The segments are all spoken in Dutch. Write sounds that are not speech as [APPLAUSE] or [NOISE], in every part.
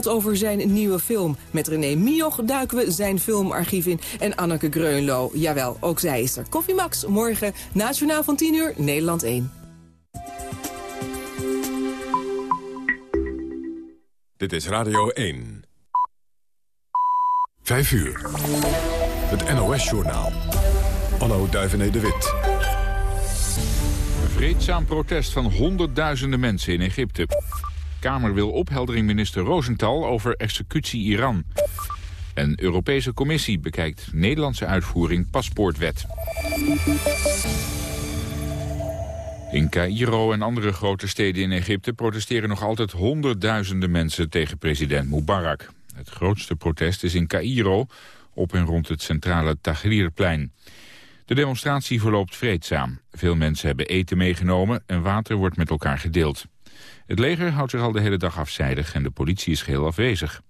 over zijn nieuwe film. Met René Mioch duiken we zijn filmarchief in. En Anneke Greunlo, jawel, ook zij is er. Koffie Max, morgen, nationaal van 10 uur, Nederland 1. Dit is Radio 1. 5 uur. Het NOS-journaal. Anno Duivené de Wit. Een vreedzaam protest van honderdduizenden mensen in Egypte. Kamer wil opheldering minister Rosenthal over executie Iran. Een Europese commissie bekijkt Nederlandse uitvoering paspoortwet. In Cairo en andere grote steden in Egypte protesteren nog altijd honderdduizenden mensen tegen president Mubarak. Het grootste protest is in Cairo, op en rond het centrale Tahrirplein. De demonstratie verloopt vreedzaam. Veel mensen hebben eten meegenomen en water wordt met elkaar gedeeld. Het leger houdt zich al de hele dag afzijdig en de politie is geheel afwezig.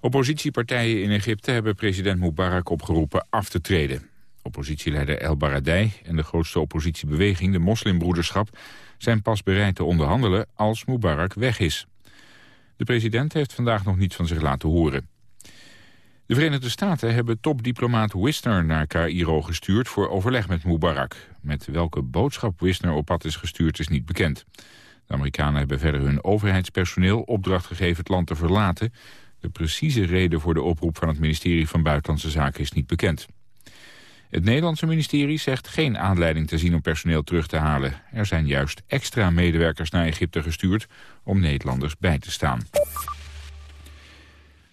Oppositiepartijen in Egypte hebben president Mubarak opgeroepen af te treden. Oppositieleider El Baradei en de grootste oppositiebeweging, de moslimbroederschap, zijn pas bereid te onderhandelen als Mubarak weg is. De president heeft vandaag nog niets van zich laten horen. De Verenigde Staten hebben topdiplomaat Wisner naar Cairo gestuurd voor overleg met Mubarak. Met welke boodschap Wisner op pad is gestuurd is niet bekend. De Amerikanen hebben verder hun overheidspersoneel opdracht gegeven het land te verlaten. De precieze reden voor de oproep van het ministerie van Buitenlandse Zaken is niet bekend. Het Nederlandse ministerie zegt geen aanleiding te zien om personeel terug te halen. Er zijn juist extra medewerkers naar Egypte gestuurd om Nederlanders bij te staan.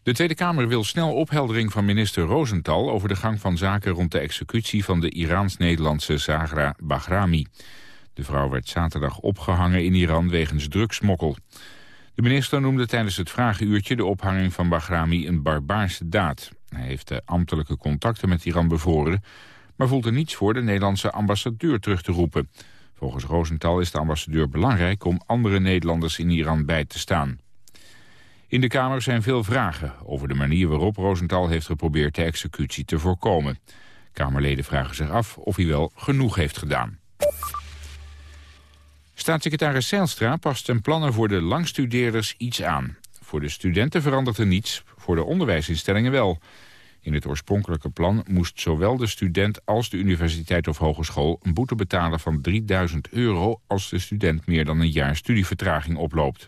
De Tweede Kamer wil snel opheldering van minister Rosenthal... over de gang van zaken rond de executie van de Iraans-Nederlandse Zagra Bahrami. De vrouw werd zaterdag opgehangen in Iran wegens drugsmokkel. De minister noemde tijdens het vragenuurtje de ophanging van Bahrami een barbaarse daad. Hij heeft de ambtelijke contacten met Iran bevroren... maar voelt er niets voor de Nederlandse ambassadeur terug te roepen. Volgens Rosenthal is de ambassadeur belangrijk om andere Nederlanders in Iran bij te staan. In de Kamer zijn veel vragen over de manier waarop Rosenthal heeft geprobeerd de executie te voorkomen. Kamerleden vragen zich af of hij wel genoeg heeft gedaan. Staatssecretaris Zijlstra past zijn plannen voor de langstudeerders iets aan. Voor de studenten verandert er niets, voor de onderwijsinstellingen wel. In het oorspronkelijke plan moest zowel de student als de universiteit of hogeschool... een boete betalen van 3000 euro als de student meer dan een jaar studievertraging oploopt.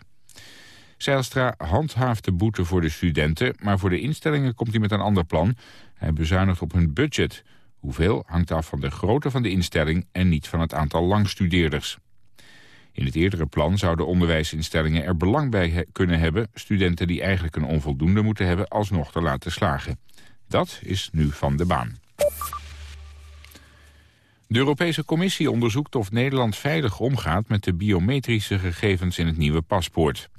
Zijlstra handhaaft de boete voor de studenten, maar voor de instellingen komt hij met een ander plan. Hij bezuinigt op hun budget. Hoeveel hangt af van de grootte van de instelling en niet van het aantal langstudeerders. In het eerdere plan zouden onderwijsinstellingen er belang bij kunnen hebben... studenten die eigenlijk een onvoldoende moeten hebben alsnog te laten slagen. Dat is nu van de baan. De Europese Commissie onderzoekt of Nederland veilig omgaat... met de biometrische gegevens in het nieuwe paspoort.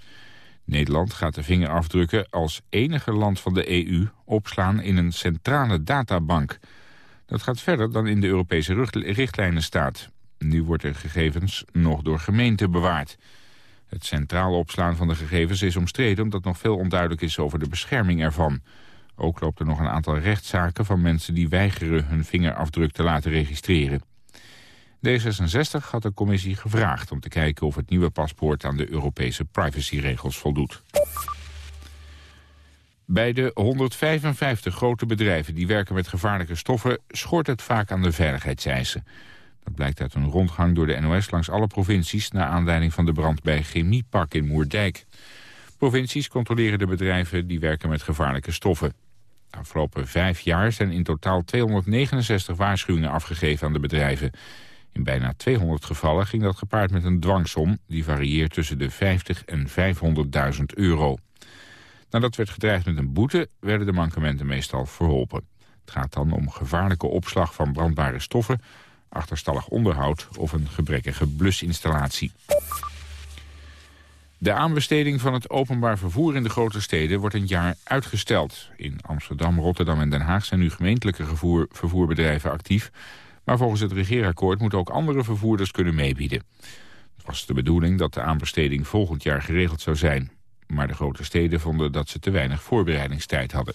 Nederland gaat de vingerafdrukken als enige land van de EU opslaan in een centrale databank. Dat gaat verder dan in de Europese richtlijnen staat. Nu wordt de gegevens nog door gemeenten bewaard. Het centraal opslaan van de gegevens is omstreden... omdat nog veel onduidelijk is over de bescherming ervan. Ook loopt er nog een aantal rechtszaken van mensen die weigeren... hun vingerafdruk te laten registreren. D66 had de commissie gevraagd om te kijken of het nieuwe paspoort... aan de Europese privacyregels voldoet. Bij de 155 grote bedrijven die werken met gevaarlijke stoffen... schort het vaak aan de veiligheidseisen... Dat blijkt uit een rondgang door de NOS langs alle provincies... naar aanleiding van de brand bij Chemiepak in Moerdijk. Provincies controleren de bedrijven die werken met gevaarlijke stoffen. De afgelopen vijf jaar zijn in totaal 269 waarschuwingen afgegeven aan de bedrijven. In bijna 200 gevallen ging dat gepaard met een dwangsom... die varieert tussen de 50 en 500.000 euro. Nadat werd gedreigd met een boete, werden de mankementen meestal verholpen. Het gaat dan om gevaarlijke opslag van brandbare stoffen achterstallig onderhoud of een gebrekkige blusinstallatie. De aanbesteding van het openbaar vervoer in de grote steden wordt een jaar uitgesteld. In Amsterdam, Rotterdam en Den Haag zijn nu gemeentelijke vervoerbedrijven actief. Maar volgens het regeerakkoord moeten ook andere vervoerders kunnen meebieden. Het was de bedoeling dat de aanbesteding volgend jaar geregeld zou zijn. Maar de grote steden vonden dat ze te weinig voorbereidingstijd hadden.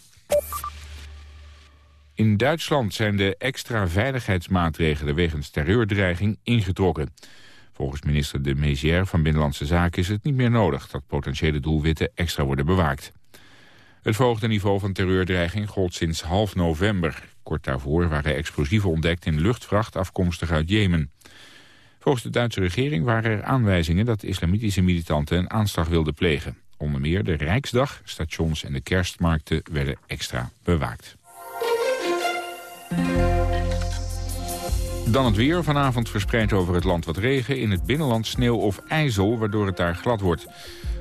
In Duitsland zijn de extra veiligheidsmaatregelen wegens terreurdreiging ingetrokken. Volgens minister de Maizière van Binnenlandse Zaken is het niet meer nodig... dat potentiële doelwitten extra worden bewaakt. Het verhoogde niveau van terreurdreiging gold sinds half november. Kort daarvoor waren explosieven ontdekt in luchtvracht afkomstig uit Jemen. Volgens de Duitse regering waren er aanwijzingen dat islamitische militanten een aanslag wilden plegen. Onder meer de Rijksdag, stations en de kerstmarkten werden extra bewaakt. Dan het weer. Vanavond verspreidt over het land wat regen. In het binnenland sneeuw of ijzel, waardoor het daar glad wordt.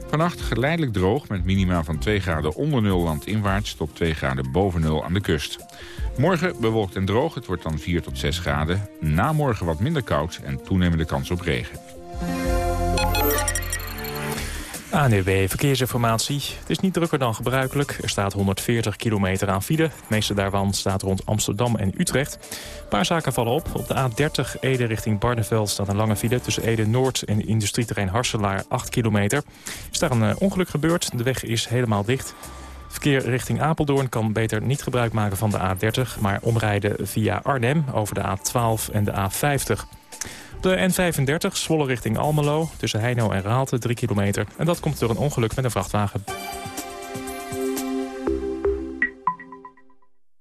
Vannacht geleidelijk droog met minima van 2 graden onder nul landinwaarts... tot 2 graden boven nul aan de kust. Morgen bewolkt en droog, het wordt dan 4 tot 6 graden. Na morgen wat minder koud en toenemende kans op regen. ANUW Verkeersinformatie. Het is niet drukker dan gebruikelijk. Er staat 140 kilometer aan file. Het meeste daarvan staat rond Amsterdam en Utrecht. Een paar zaken vallen op. Op de A30 Ede richting Barneveld staat een lange file... tussen Ede Noord en industrieterrein Harselaar 8 kilometer. Is daar een eh, ongeluk gebeurd. De weg is helemaal dicht. Verkeer richting Apeldoorn kan beter niet gebruik maken van de A30... maar omrijden via Arnhem over de A12 en de A50. De N35, Zwolle richting Almelo, tussen Heino en Raalte 3 kilometer. En dat komt door een ongeluk met een vrachtwagen.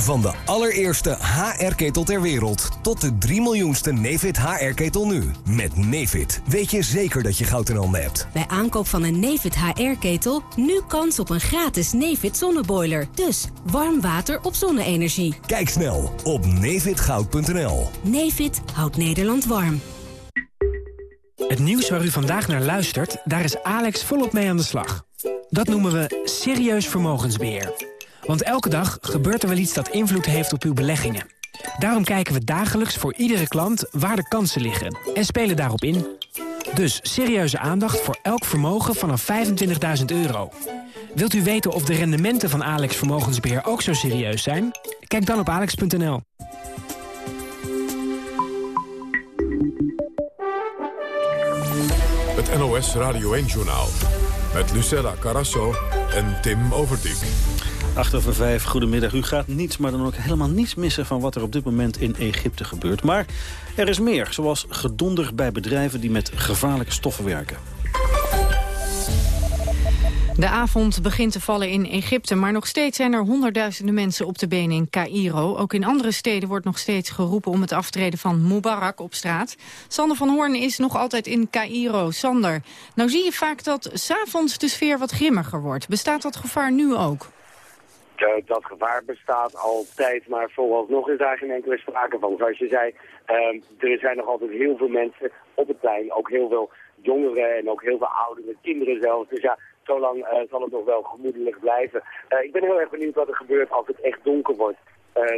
Van de allereerste HR-ketel ter wereld tot de 3 miljoenste Nefit HR-ketel nu. Met Nefit weet je zeker dat je goud in handen hebt. Bij aankoop van een Nefit HR-ketel nu kans op een gratis Nefit zonneboiler. Dus warm water op zonne-energie. Kijk snel op nefitgoud.nl. Nefit houdt Nederland warm. Het nieuws waar u vandaag naar luistert, daar is Alex volop mee aan de slag. Dat noemen we serieus vermogensbeheer. Want elke dag gebeurt er wel iets dat invloed heeft op uw beleggingen. Daarom kijken we dagelijks voor iedere klant waar de kansen liggen en spelen daarop in. Dus serieuze aandacht voor elk vermogen vanaf 25.000 euro. Wilt u weten of de rendementen van Alex Vermogensbeheer ook zo serieus zijn? Kijk dan op alex.nl. Het NOS Radio 1-journaal met Lucella Carasso en Tim Overdijk. 8 over 5, goedemiddag. U gaat niets, maar dan ook helemaal niets missen... van wat er op dit moment in Egypte gebeurt. Maar er is meer, zoals gedonder bij bedrijven die met gevaarlijke stoffen werken. De avond begint te vallen in Egypte, maar nog steeds zijn er honderdduizenden mensen op de benen in Cairo. Ook in andere steden wordt nog steeds geroepen om het aftreden van Mubarak op straat. Sander van Hoorn is nog altijd in Cairo. Sander, nou zie je vaak dat s'avonds de sfeer wat grimmiger wordt. Bestaat dat gevaar nu ook? Dat gevaar bestaat altijd, maar vooralsnog is daar geen enkele sprake van. Zoals je zei, uh, er zijn nog altijd heel veel mensen op het plein. Ook heel veel jongeren en ook heel veel ouderen, kinderen zelfs. Dus ja, zo lang uh, zal het nog wel gemoedelijk blijven. Uh, ik ben heel erg benieuwd wat er gebeurt als het echt donker wordt.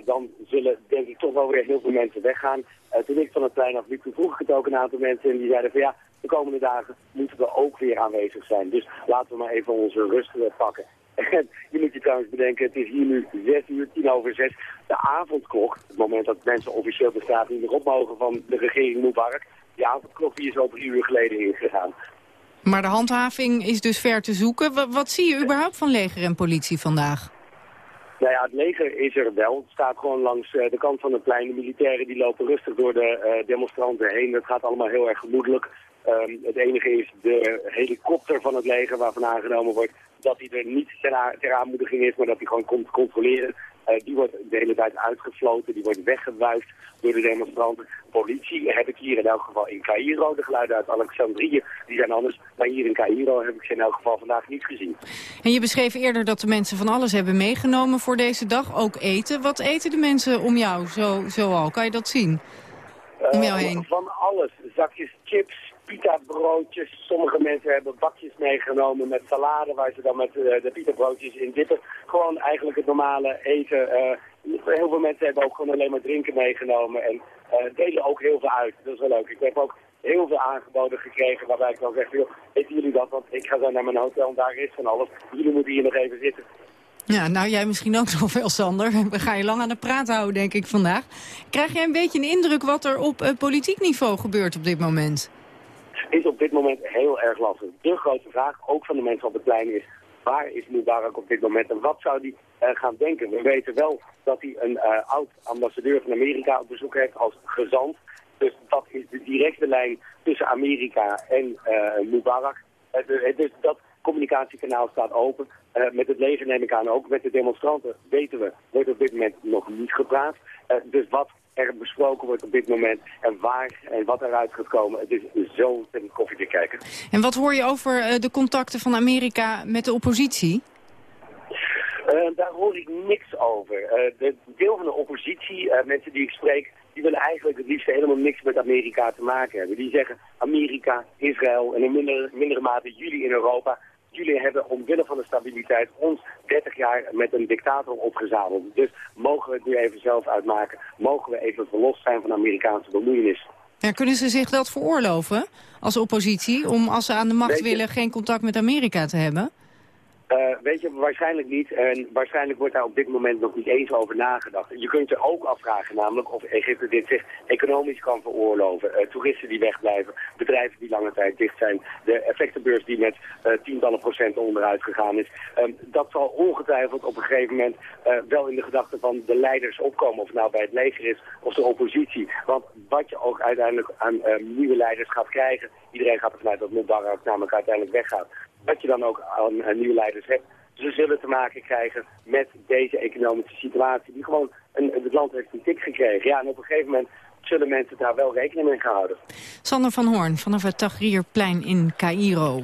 Dan zullen denk ik toch wel weer heel veel mensen weggaan. toen ik van het plein afliep, vroeg ik het ook een aantal mensen en die zeiden van ja, de komende dagen moeten we ook weer aanwezig zijn. Dus laten we maar even onze rust pakken. Je moet je trouwens bedenken, het is hier nu 6 uur, 10 over 6. De avondklok, het moment dat mensen officieel de straat niet meer mogen van de regering Mubarak. Die avondklok is al drie uur geleden ingegaan. Maar de handhaving is dus ver te zoeken. Wat zie je überhaupt van leger en politie vandaag? Nou ja, het leger is er wel. Het staat gewoon langs uh, de kant van het plein. De militairen die lopen rustig door de uh, demonstranten heen. Dat gaat allemaal heel erg gemoedelijk. Um, het enige is de helikopter van het leger waarvan aangenomen wordt dat hij er niet ter, ter aanmoediging is, maar dat hij gewoon komt controleren. Uh, die wordt de hele tijd uitgefloten, die wordt weggewuifd door de demonstranten. Politie heb ik hier in elk geval in Cairo. De geluiden uit Alexandrië die zijn anders. Maar hier in Cairo heb ik ze in elk geval vandaag niet gezien. En je beschreef eerder dat de mensen van alles hebben meegenomen voor deze dag. Ook eten. Wat eten de mensen om jou zo, zo al? Kan je dat zien? Eh, Om jou heen. Van alles. Zakjes chips, pita broodjes. Sommige mensen hebben bakjes meegenomen met salade waar ze dan met eh, de pita broodjes in dippen. Gewoon eigenlijk het normale eten. Eh, heel veel mensen hebben ook gewoon alleen maar drinken meegenomen en eh, delen ook heel veel uit. Dat is wel leuk. Ik heb ook heel veel aangeboden gekregen waarbij ik dan zeg, weten jullie dat? Want ik ga zo naar mijn hotel en daar is van alles. Jullie moeten hier nog even zitten. Ja, nou jij misschien ook [LAUGHS] nog wel, Sander. We gaan je lang aan de praat houden, denk ik, vandaag. Krijg jij een beetje een indruk wat er op politiek niveau gebeurt op dit moment? Is op dit moment heel erg lastig. De grote vraag, ook van de mensen op het plein, is waar is Mubarak op dit moment en wat zou hij eh, gaan denken? We weten wel dat hij een eh, oud-ambassadeur van Amerika op bezoek heeft als gezant. Dus dat is de directe lijn tussen Amerika en eh, Mubarak. Dus dat communicatiekanaal staat open. Met het leger neem ik aan ook. Met de demonstranten weten we, wordt op dit moment nog niet gepraat. Dus wat er besproken wordt op dit moment en waar en wat eruit gaat komen, het is zo ontzettend koffie te kijken. En wat hoor je over eh, de contacten van Amerika met de oppositie? Eh, daar hoor ik niks over. Eh, de deel van de oppositie, mensen die ik spreek, die willen eigenlijk het liefst helemaal niks met Amerika te maken hebben. Die zeggen Amerika, Israël en in minder, mindere mate jullie in Europa. Jullie hebben omwille van de stabiliteit ons 30 jaar met een dictator opgezadeld. Dus mogen we het nu even zelf uitmaken? Mogen we even verlost zijn van Amerikaanse bemoeienis? Ja, kunnen ze zich dat veroorloven als oppositie... om als ze aan de macht je- willen geen contact met Amerika te hebben? Eh, weet je, waarschijnlijk niet. En waarschijnlijk wordt daar op dit moment nog niet eens over nagedacht. Je kunt je ook afvragen namelijk of Egypte dit zich economisch kan veroorloven. Eh, toeristen die wegblijven, bedrijven die lange tijd dicht zijn, de effectenbeurs die met eh, tientallen procenten onderuit gegaan is. Ehm, dat zal ongetwijfeld op een gegeven moment wel in de gedachten van de leiders opkomen. Of het nou bij het leger is of de oppositie. Want wat je ook uiteindelijk aan nieuwe leiders gaat krijgen, iedereen gaat ervan uit dat Mubarak namelijk uiteindelijk weggaat wat je dan ook aan, aan nieuwe leiders hebt. Ze zullen te maken krijgen met deze economische situatie. Die gewoon, een, het land heeft een tik gekregen. Ja, en op een gegeven moment zullen mensen daar wel rekening mee gaan houden. Sander van Hoorn vanaf het Tahrirplein in Cairo.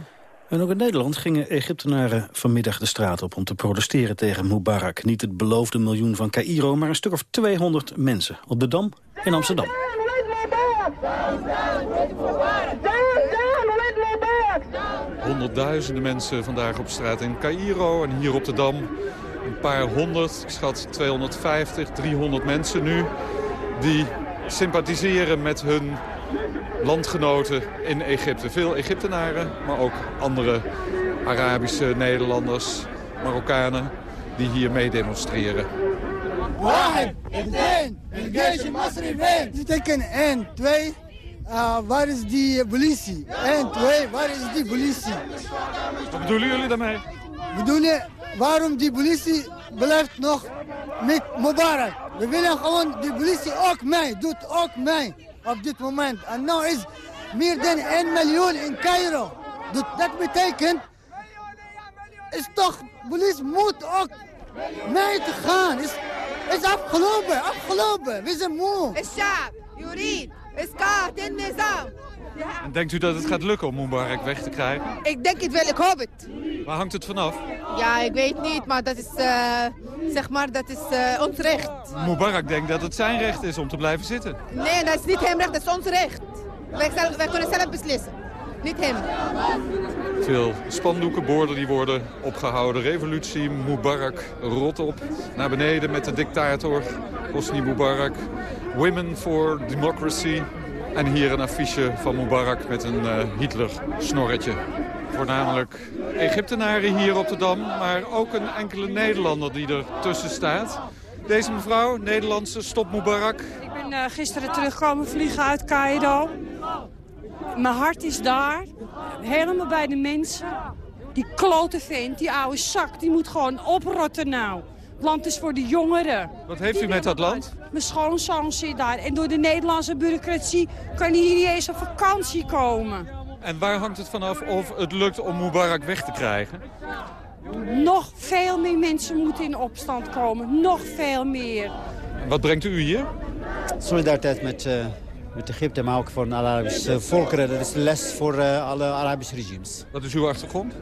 En ook in Nederland gingen Egyptenaren vanmiddag de straat op om te protesteren tegen Mubarak. Niet het beloofde miljoen van Cairo, maar een stuk of 200 mensen op de Dam in Amsterdam. Honderdduizenden mensen vandaag op straat in Cairo en hier op de Dam. Een paar honderd, ik schat 250, 300 mensen nu... die sympathiseren met hun landgenoten in Egypte. Veel Egyptenaren, maar ook andere Arabische Nederlanders, Marokkanen... die hier mee demonstreren. Wacht, één, een geestje, Masri, één. Tikken één, twee... uh, waar is die politie? 1, 2, waar is die politie? Wat bedoelen jullie daarmee? Bedoelen, waarom die politie blijft nog met Mubarak? We willen gewoon, die politie ook mee, doet ook mee op dit moment. En nu is meer dan 1 miljoen in Cairo. Dat, dat betekent, is toch, politie moet ook mee te gaan. Is, is afgelopen, afgelopen. We zijn moe. الشعب يريد is Iskaat in Nizam. En denkt u dat het gaat lukken om Mubarak weg te krijgen? Ik denk het wel, ik hoop het. Waar hangt het vanaf? Ja, ik weet niet, maar dat is, eh, zeg maar, dat is eh, ons recht. Mubarak denkt dat het zijn recht is om te blijven zitten. Nee, dat is niet hem recht, dat is ons recht. Wij, zelf, wij kunnen zelf beslissen, niet hem. Veel spandoeken, borden die worden opgehouden. Revolutie, Mubarak, rot op. Naar beneden met de dictator, Hosni Mubarak. Women for Democracy. En hier een affiche van Mubarak met een eh, Hitler-snorretje. Voornamelijk Egyptenaren hier op de Dam, maar ook een enkele Nederlander die er tussen staat. Deze mevrouw, Nederlandse, stop Mubarak. Ik ben eh, gisteren terugkomen vliegen uit Cairo. Mijn hart is daar. Helemaal bij de mensen. Die klote vent, die oude zak, die moet gewoon oprotten nou. Het land is voor de jongeren. Wat heeft u met dat land? Mijn schoonzoon zit daar. En door de Nederlandse bureaucratie kan hij hier niet eens op vakantie komen. En waar hangt het vanaf of het lukt om Mubarak weg te krijgen? Nog veel meer mensen moeten in opstand komen. Nog veel meer. Wat brengt u hier? Solidariteit met, eh, met Egypte, maar ook voor de Arabische volkeren. Dat is de les voor eh, alle Arabische regimes. Wat is uw achtergrond?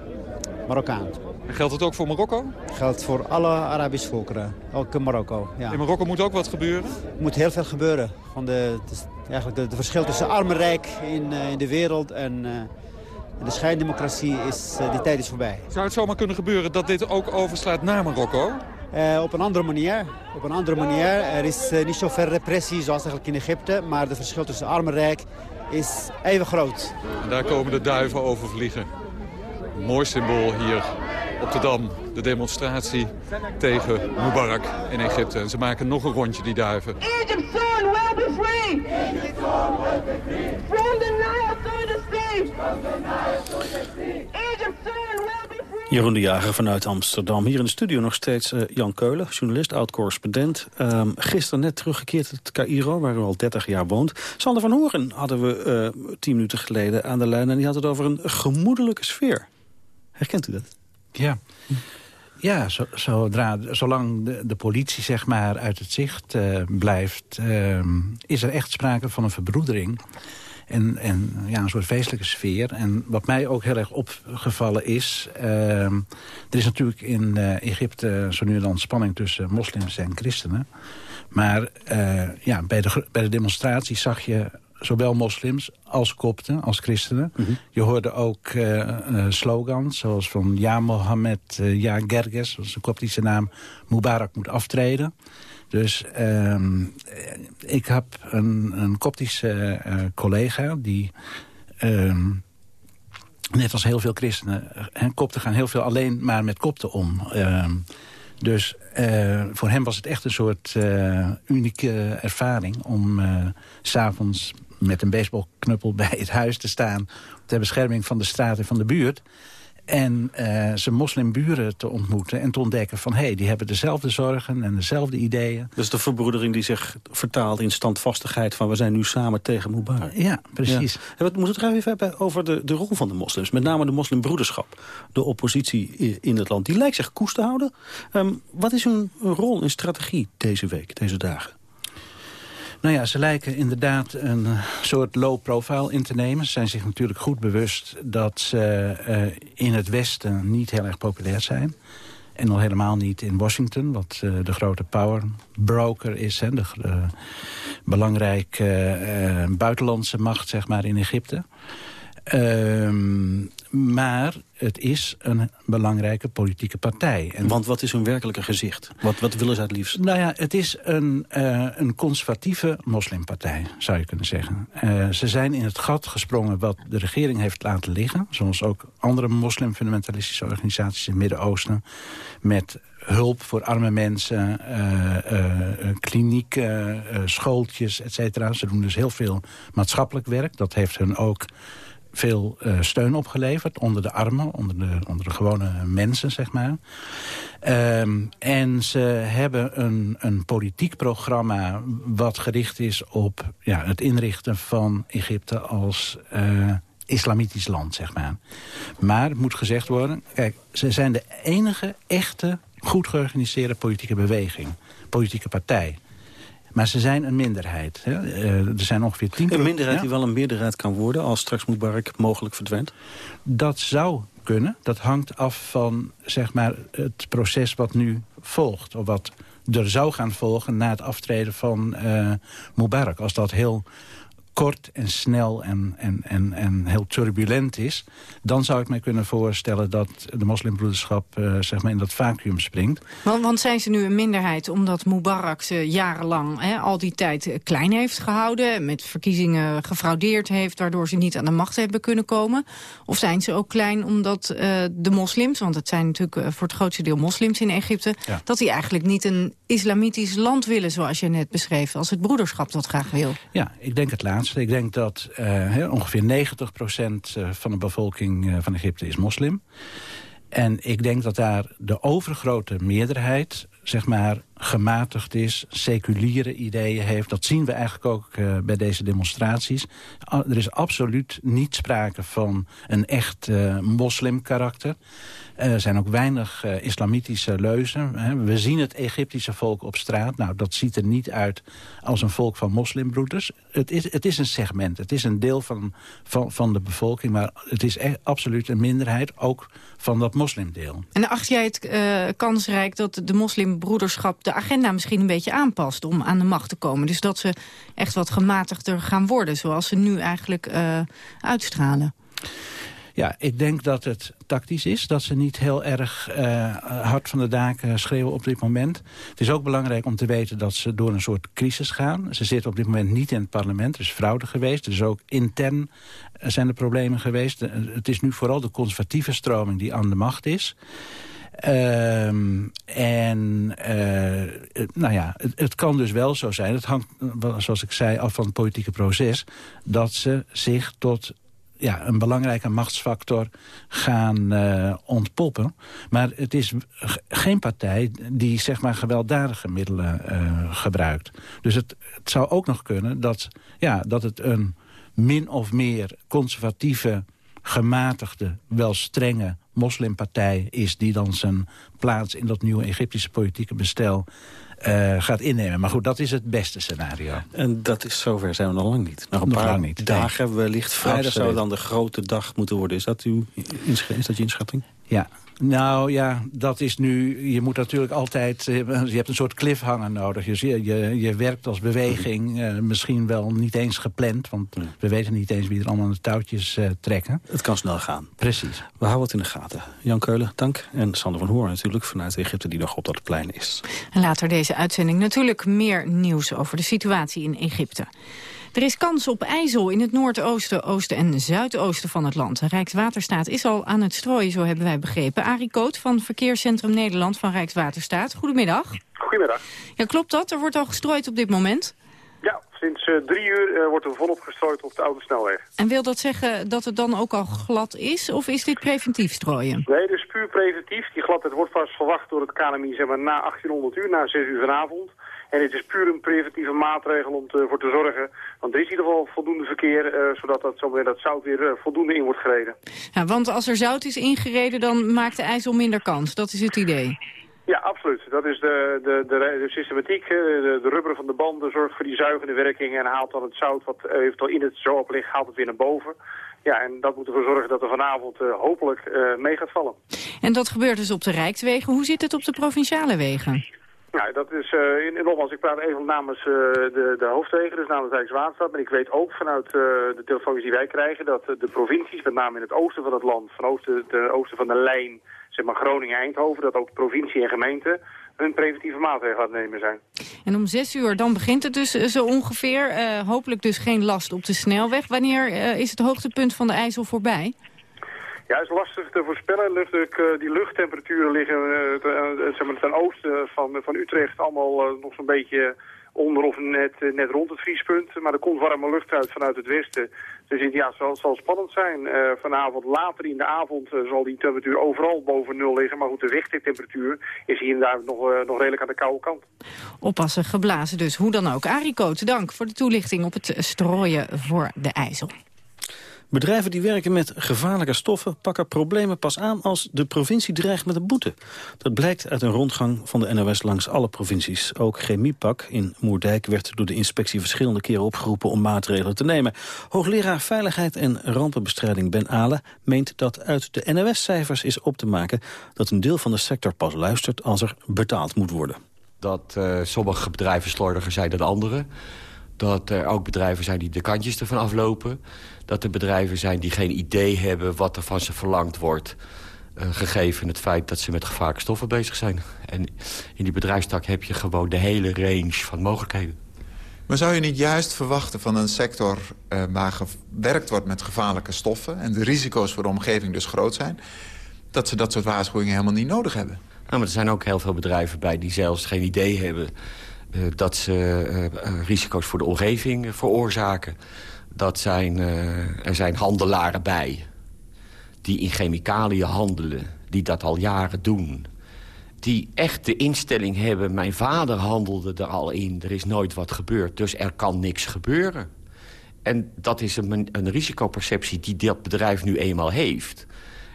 Marokkaan. En geldt het ook voor Marokko? Geldt voor alle Arabische volkeren, ook in Marokko. Ja. In Marokko moet ook wat gebeuren? Er moet heel veel gebeuren. Van de, het is eigenlijk de verschil tussen arm en rijk in, uh, in de wereld en... Uh, de schijndemocratie, is, uh, die tijd is voorbij. Zou het zomaar kunnen gebeuren dat dit ook overslaat naar Marokko? Uh, op een andere manier. Op een andere manier. Er is uh, niet zoveel repressie zoals eigenlijk in Egypte. Maar de verschil tussen arm en rijk is even groot. En daar komen de duiven over vliegen. Een mooi symbool hier op de Dam. De demonstratie tegen Mubarak in Egypte. En ze maken nog een rondje, die duiven. Egypt soon will be free. From the Nile to the sea. Egypt soon will be free. Jeroen de Jager vanuit Amsterdam. Hier in de studio nog steeds uh, Jan Keulen, journalist, oud-correspondent. Um, gisteren net teruggekeerd uit Cairo, waar u al 30 jaar woont. Sander van Horen hadden we uh, tien minuten geleden aan de lijn... en die had het over een gemoedelijke sfeer. Herkent u dat? Ja. Ja, zo, zodra, zolang de, politie zeg maar uit het zicht uh, blijft... Uh, is er echt sprake van een verbroedering. En, en ja, een soort feestelijke sfeer. En wat mij ook heel erg opgevallen is... Uh, er is natuurlijk in uh, Egypte zo nu en dan spanning tussen moslims en christenen. Maar ja, bij, de, bij de demonstraties zag je zowel moslims als kopten, als christenen. Mm -hmm. Je hoorde ook uh, slogans, zoals van Ja Mohammed, Ja Gerges, dat is een koptische naam, Mubarak moet aftreden. Dus um, ik heb een, een koptische collega die... Um, net als heel veel christenen, hè, kopten gaan heel veel alleen maar met kopten om. Um, dus uh, voor hem was het echt een soort uh, unieke ervaring om uh, s'avonds met een baseballknuppel [LAUGHS] bij het huis te staan... ter bescherming van de straat en van de buurt... En uh, zijn moslimburen te ontmoeten en te ontdekken van... hé, hey, die hebben dezelfde zorgen en dezelfde ideeën. Dus de verbroedering die zich vertaalt in standvastigheid... van we zijn nu samen tegen Mubarak. Ja, precies. Ja. En we moeten het even hebben over de, de rol van de moslims. Met name de moslimbroederschap. De oppositie in het land. Die lijkt zich koest te houden. Um, wat is hun rol en strategie deze week, deze dagen? Nou ja, ze lijken inderdaad een soort low profile in te nemen. Ze zijn zich natuurlijk goed bewust dat ze uh, in het Westen niet heel erg populair zijn. En al helemaal niet in Washington, wat uh, de grote power broker is. Hè, de uh, belangrijke buitenlandse macht zeg maar, in Egypte. Um, maar het is een belangrijke politieke partij. En Want wat is hun werkelijke gezicht? Wat, wat willen ze het liefst? Nou ja, het is een, uh, een conservatieve moslimpartij, zou je kunnen zeggen. Uh, ze zijn in het gat gesprongen wat de regering heeft laten liggen. Zoals ook andere moslimfundamentalistische organisaties in het Midden-Oosten. Met hulp voor arme mensen, uh, klinieken, schooltjes, et cetera. Ze doen dus heel veel maatschappelijk werk. Dat heeft hun ook veel uh, steun opgeleverd onder de armen, onder de, onder de gewone mensen, zeg maar. Um, en ze hebben een, een politiek programma wat gericht is op ja, het inrichten van Egypte als uh, islamitisch land, zeg maar. Maar het moet gezegd worden, kijk, ze zijn de enige echte goed georganiseerde politieke beweging, politieke partij. Maar ze zijn een minderheid. Hè. Uh, er zijn ongeveer tien... Een minderheid ja? die wel een meerderheid kan worden... als straks Mubarak mogelijk verdwijnt? Dat zou kunnen. Dat hangt af van zeg maar, het proces wat nu volgt. Of wat er zou gaan volgen na het aftreden van uh, Mubarak. Als dat heel kort en snel en, en, en, en heel turbulent is... dan zou ik me kunnen voorstellen dat de moslimbroederschap uh, zeg maar in dat vacuüm springt. Want, want zijn ze nu een minderheid omdat Mubarak ze jarenlang hè, al die tijd klein heeft gehouden... met verkiezingen gefraudeerd heeft, waardoor ze niet aan de macht hebben kunnen komen? Of zijn ze ook klein omdat uh, de moslims, want het zijn natuurlijk voor het grootste deel moslims in Egypte... Ja. dat die eigenlijk niet een islamitisch land willen, zoals je net beschreef... als het broederschap dat graag wil? Ja, ik denk het laatste. Ik denk dat uh, ongeveer 90% van de bevolking van Egypte is moslim. En ik denk dat daar de overgrote meerderheid zeg maar, gematigd is, seculiere ideeën heeft. Dat zien we eigenlijk ook uh, bij deze demonstraties. er is absoluut niet sprake van een echt uh, moslimkarakter. Er zijn ook weinig islamitische leuzen. Hè. We zien het Egyptische volk op straat. Nou, dat ziet er niet uit als een volk van moslimbroeders. Het is, het is een segment. Het is een deel van, van, van de bevolking. Maar het is echt absoluut een minderheid, ook van dat moslimdeel. En acht jij het kansrijk dat de moslimbroederschap de agenda misschien een beetje aanpast om aan de macht te komen? Dus dat ze echt wat gematigder gaan worden, zoals ze nu eigenlijk uh, uitstralen? Ja, ik denk dat het tactisch is. Dat ze niet heel erg uh, hard van de daken schreeuwen op dit moment. Het is ook belangrijk om te weten dat ze door een soort crisis gaan. Ze zitten op dit moment niet in het parlement. Er is fraude geweest. Dus ook intern zijn er problemen geweest. Het is nu vooral de conservatieve stroming die aan de macht is. Um, en uh, nou ja, het, het, kan dus wel zo zijn, het hangt, zoals ik zei, af van het politieke proces... dat ze zich tot ja, een belangrijke machtsfactor gaan uh, ontpoppen. Maar het is geen partij die zeg maar, gewelddadige middelen uh, gebruikt. Dus het, het zou ook nog kunnen dat, ja, dat het een min of meer conservatieve gematigde, wel strenge moslimpartij is... die dan zijn plaats in dat nieuwe Egyptische politieke bestel uh, gaat innemen. Maar goed, dat is het beste scenario. En dat is zover zijn we nog lang niet. Nog een nog paar niet, dagen nee. wellicht. Vrijdag Absoluut. zou dan de grote dag moeten worden. Is dat, uw, is dat je inschatting? Ja, nou ja, dat is nu... Je moet natuurlijk altijd... Je hebt een soort cliffhanger nodig. Je, je, je werkt als beweging uh, misschien wel niet eens gepland. Want we weten niet eens wie er allemaal de touwtjes uh, trekken. Het kan snel gaan. Precies. We houden het in de gaten. Jan Keulen, dank. En Sander van Hoorn natuurlijk vanuit Egypte die nog op dat plein is. En later deze uitzending natuurlijk meer nieuws over de situatie in Egypte. Er is kans op ijzel in het noordoosten, oosten en zuidoosten van het land. Rijkswaterstaat is al aan het strooien, zo hebben wij begrepen. Arie Koot van Verkeerscentrum Nederland van Rijkswaterstaat. Goedemiddag. Goedemiddag. Ja, klopt dat? Er wordt al gestrooid op dit moment? Ja, sinds uh, drie uur uh, wordt er volop gestrooid op de autosnelweg. En wil dat zeggen dat het dan ook al glad is, of is dit preventief strooien? Nee, dus puur preventief. Die gladheid wordt vast verwacht door het KNMI zeg maar, na 1800 uur, na 6 uur vanavond. En het is puur een preventieve maatregel om te, voor te zorgen. Want er is in ieder geval voldoende verkeer, uh, zodat dat, zo dat zout weer uh, voldoende in wordt gereden. Ja, want als er zout is ingereden, dan maakt de ijzel minder kans. Dat is het idee. Ja, absoluut. Dat is de, de, de, de systematiek. De, de rubber van de banden zorgt voor die zuigende werking en haalt dan het zout wat eventueel in het zoop ligt, haalt het weer naar boven. Ja, en dat moet ervoor zorgen dat er vanavond uh, hopelijk uh, mee gaat vallen. En dat gebeurt dus op de Rijkswegen. Hoe zit het op de provinciale wegen? Nou, dat is, uh, in, nogmaals, ik praat even namens uh, de, de hoofdwegen, dus namens Rijkswaterstaat. Maar ik weet ook vanuit uh, de telefoontjes die wij krijgen dat de provincies, met name in het oosten van het land, van oosten, de oosten van de lijn, zeg maar Groningen, Eindhoven, dat ook provincie en gemeente hun preventieve maatregelen aan het nemen zijn. En om zes uur, dan begint het dus zo ongeveer. hopelijk dus geen last op de snelweg. Wanneer is het hoogtepunt van de IJssel voorbij? Ja, het is lastig te voorspellen. Lucht, uh, die luchttemperaturen liggen uh, zeg maar, ten oosten van, van Utrecht allemaal nog zo'n beetje onder of net, net rond het vriespunt. Maar er komt warme lucht uit vanuit het westen. Dus ja, het zal, spannend zijn. vanavond, later in de avond, zal die temperatuur overal boven nul liggen. Maar goed, de wegtemperatuur is hier en daar nog, nog redelijk aan de koude kant. Oppassen, geblazen dus. Hoe dan ook. Arie Koot, dank voor de toelichting op het strooien voor de IJssel. Bedrijven die werken met gevaarlijke stoffen pakken problemen pas aan als de provincie dreigt met een boete. Dat blijkt uit een rondgang van de NOS langs alle provincies. Ook Chemiepak in Moerdijk werd door de inspectie verschillende keren opgeroepen om maatregelen te nemen. Hoogleraar Veiligheid en Rampenbestrijding Ben Ale meent dat uit de NOS-cijfers is op te maken dat een deel van de sector pas luistert als er betaald moet worden. Dat uh, sommige bedrijven slordiger zijn dan andere. Dat er ook bedrijven zijn die de kantjes ervan aflopen dat er bedrijven zijn die geen idee hebben wat er van ze verlangd wordt. Uh, gegeven het feit dat ze met gevaarlijke stoffen bezig zijn. En in die bedrijfstak heb je gewoon de hele range van mogelijkheden. Maar zou je niet juist verwachten van een sector uh, waar gewerkt wordt met gevaarlijke stoffen... en de risico's voor de omgeving dus groot zijn... dat ze dat soort waarschuwingen helemaal niet nodig hebben? Nou, maar er zijn ook heel veel bedrijven bij die zelfs geen idee hebben... Uh, dat ze risico's voor de omgeving veroorzaken dat zijn, uh, er zijn handelaren bij die in chemicaliën handelen, die dat al jaren doen. die echt de instelling hebben... mijn vader handelde er al in, er is nooit wat gebeurd... dus er kan niks gebeuren. En dat is een, een risicoperceptie die dat bedrijf nu eenmaal heeft...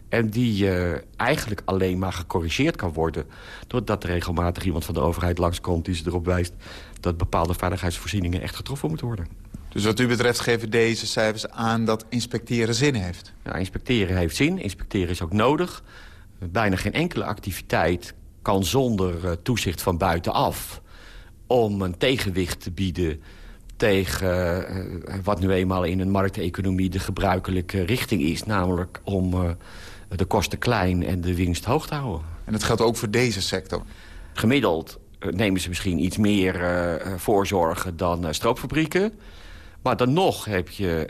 En die uh, eigenlijk alleen maar gecorrigeerd kan worden... doordat regelmatig iemand van de overheid langskomt... die ze erop wijst dat bepaalde veiligheidsvoorzieningen echt getroffen moeten worden. Dus wat u betreft geven deze cijfers aan dat inspecteren zin heeft? Ja, inspecteren heeft zin. Inspecteren is ook nodig. Bijna geen enkele activiteit kan zonder uh, toezicht van buitenaf... om een tegenwicht te bieden tegen uh, wat nu eenmaal in een markteconomie de gebruikelijke richting is. Namelijk om uh, de kosten klein en de winst hoog te houden. En dat geldt ook voor deze sector? Gemiddeld nemen ze misschien iets meer voorzorgen dan stroopfabrieken. Maar dan nog heb je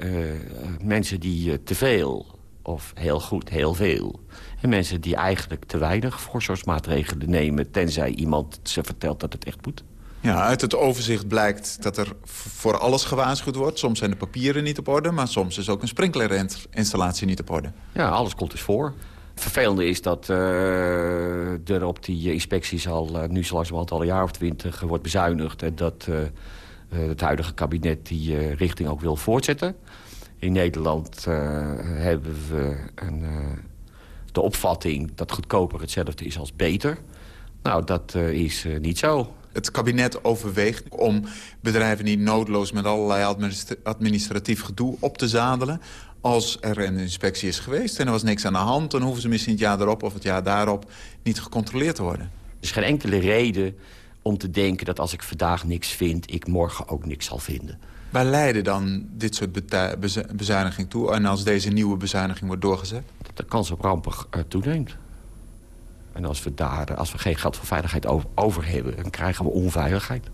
mensen die te veel of heel goed, heel veel. En mensen die eigenlijk te weinig voorzorgsmaatregelen nemen... tenzij iemand ze vertelt dat het echt moet. Ja, uit het overzicht blijkt dat er voor alles gewaarschuwd wordt. Soms zijn de papieren niet op orde, maar soms is ook een sprinklerinstallatie niet op orde. Ja, alles komt dus voor. Het vervelende is dat uh, er op die inspecties al uh, nu zo langzamerhand al een jaar of twintig wordt bezuinigd. En dat uh, het huidige kabinet die richting ook wil voortzetten. In Nederland hebben we een, de opvatting dat goedkoper hetzelfde is als beter. Nou, dat is niet zo het kabinet overweegt om bedrijven niet noodloos met allerlei administratief gedoe op te zadelen. Als er een inspectie is geweest en er was niks aan de hand... dan hoeven ze misschien het jaar erop of het jaar daarop niet gecontroleerd te worden. Er is geen enkele reden om te denken dat als ik vandaag niks vind... ik morgen ook niks zal vinden. Waar leiden dan dit soort bezuiniging toe? En als deze nieuwe bezuiniging wordt doorgezet? Dat de kans op rampen uh, toeneemt. En als we, daar, als we geen geld voor veiligheid over, hebben... dan krijgen we onveiligheid.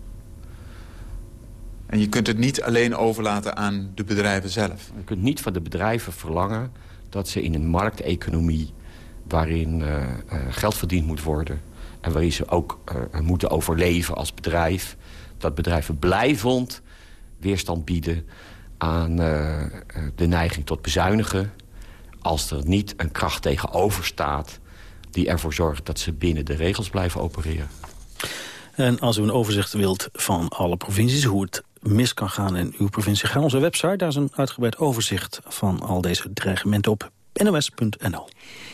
En je kunt het niet alleen overlaten aan de bedrijven zelf? Je kunt niet van de bedrijven verlangen dat ze in een markteconomie... waarin uh, uh, geld verdiend moet worden... en waarin ze ook uh, moeten overleven als bedrijf... dat bedrijven blijvend weerstand bieden aan de neiging tot bezuinigen... als er niet een kracht tegenover staat die ervoor zorgt dat ze binnen de regels blijven opereren. En als u een overzicht wilt van alle provincies... hoe het mis kan gaan in uw provincie, ga naar onze website. Daar is een uitgebreid overzicht van al deze dreigementen op nos.nl.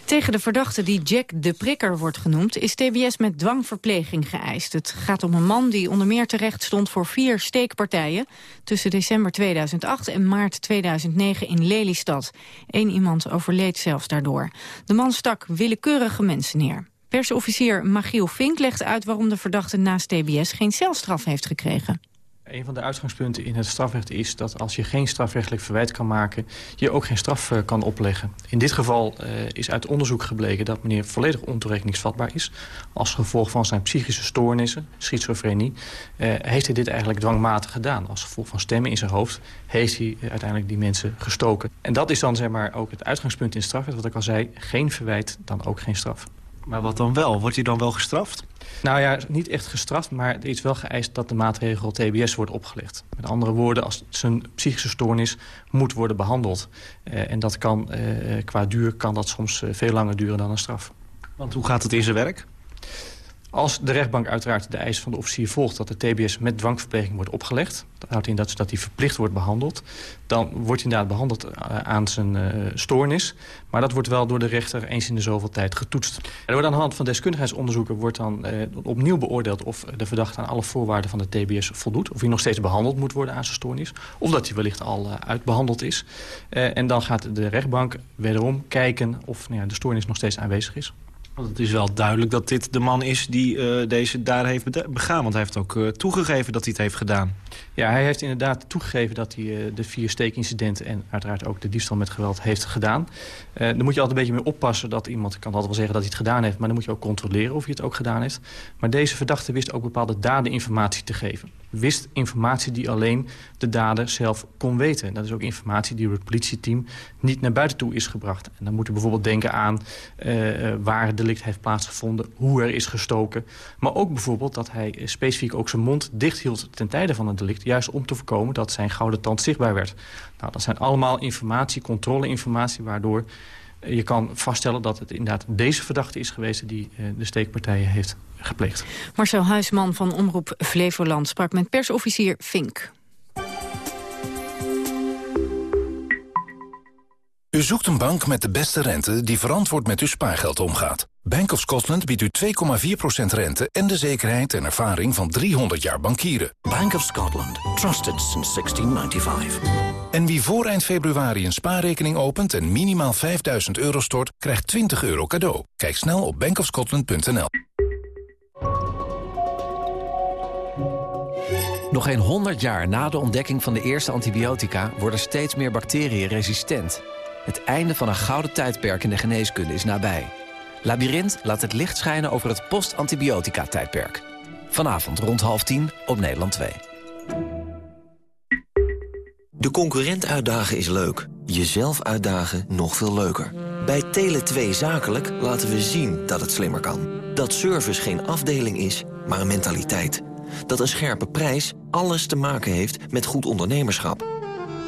Tegen de verdachte die Jack de Prikker wordt genoemd... is TBS met dwangverpleging geëist. Het gaat om een man die onder meer terecht stond voor vier steekpartijen... tussen december 2008 en maart 2009 in Lelystad. Eén iemand overleed zelfs daardoor. De man stak willekeurige mensen neer. Persofficier Magiel Vink legt uit waarom de verdachte naast TBS geen celstraf heeft gekregen. Een van de uitgangspunten in het strafrecht is dat als je geen strafrechtelijk verwijt kan maken... je ook geen straf uh, kan opleggen. In dit geval uh, is uit onderzoek gebleken dat meneer volledig ontoerekeningsvatbaar is. Als gevolg van zijn psychische stoornissen, schizofrenie... Uh, heeft hij dit eigenlijk dwangmatig gedaan. Als gevolg van stemmen in zijn hoofd heeft hij uiteindelijk die mensen gestoken. En dat is dan zeg maar ook het uitgangspunt in het strafrecht. Wat ik al zei, geen verwijt, dan ook geen straf. Maar wat dan wel? Wordt hij dan wel gestraft? Nou ja, niet echt gestraft, maar er is wel geëist dat de maatregel TBS wordt opgelegd. Met andere woorden, als zijn psychische stoornis moet worden behandeld. Uh, en dat kan, uh, qua duur kan dat soms veel langer duren dan een straf. Want hoe gaat het in zijn werk? Als de rechtbank uiteraard de eis van de officier volgt... dat de TBS met dwangverpleging wordt opgelegd... dat houdt in dat, dat hij verplicht wordt behandeld... dan wordt hij inderdaad behandeld uh, aan zijn uh, stoornis. Maar dat wordt wel door de rechter eens in de zoveel tijd getoetst. Er wordt aan de hand van deskundigheidsonderzoeken... wordt dan uh, opnieuw beoordeeld of de verdachte aan alle voorwaarden van de TBS voldoet. Of hij nog steeds behandeld moet worden aan zijn stoornis. Of dat hij wellicht al uitbehandeld is. en dan gaat de rechtbank wederom kijken of nou de stoornis nog steeds aanwezig is. Want het is wel duidelijk dat dit de man is die uh, deze daar heeft begaan. Want hij heeft ook uh, toegegeven dat hij het heeft gedaan. Ja, hij heeft inderdaad toegegeven dat hij uh, de vier steekincidenten... en uiteraard ook de diefstal met geweld heeft gedaan. dan moet je altijd een beetje mee oppassen dat iemand... kan altijd wel zeggen dat hij het gedaan heeft... maar dan moet je ook controleren of hij het ook gedaan heeft. Maar deze verdachte wist ook bepaalde dadeninformatie te geven. Wist informatie die alleen de dader zelf kon weten. En dat is ook informatie die door het politieteam niet naar buiten toe is gebracht. En dan moet je bijvoorbeeld denken aan waar de delict heeft plaatsgevonden, hoe er is gestoken. Maar ook bijvoorbeeld dat hij specifiek ook zijn mond dicht hield ten tijde van het delict. Juist om te voorkomen dat zijn gouden tand zichtbaar werd. Nou, dat zijn allemaal informatie, controleinformatie, waardoor Je kan vaststellen dat het inderdaad deze verdachte is geweest... die de steekpartijen heeft gepleegd. Marcel Huisman van Omroep Flevoland sprak met persofficier Fink. U zoekt een bank met de beste rente die verantwoord met uw spaargeld omgaat. Bank of Scotland biedt u 2,4% rente en de zekerheid en ervaring van 300 jaar bankieren. Bank of Scotland. Trusted since 1695. En wie voor eind februari een spaarrekening opent en minimaal 5000 euro stort, krijgt 20 euro cadeau. Kijk snel op bankofscotland.nl. Nog geen 100 jaar na de ontdekking van de eerste antibiotica... worden steeds meer bacteriën resistent. Het einde van een gouden tijdperk in de geneeskunde is nabij. Labyrinth laat het licht schijnen over het post-antibiotica-tijdperk. Vanavond rond half tien op Nederland 2. De concurrent uitdagen is leuk. Jezelf uitdagen nog veel leuker. Bij Tele2 Zakelijk laten we zien dat het slimmer kan. Dat service geen afdeling is, maar een mentaliteit. Dat een scherpe prijs alles te maken heeft met goed ondernemerschap.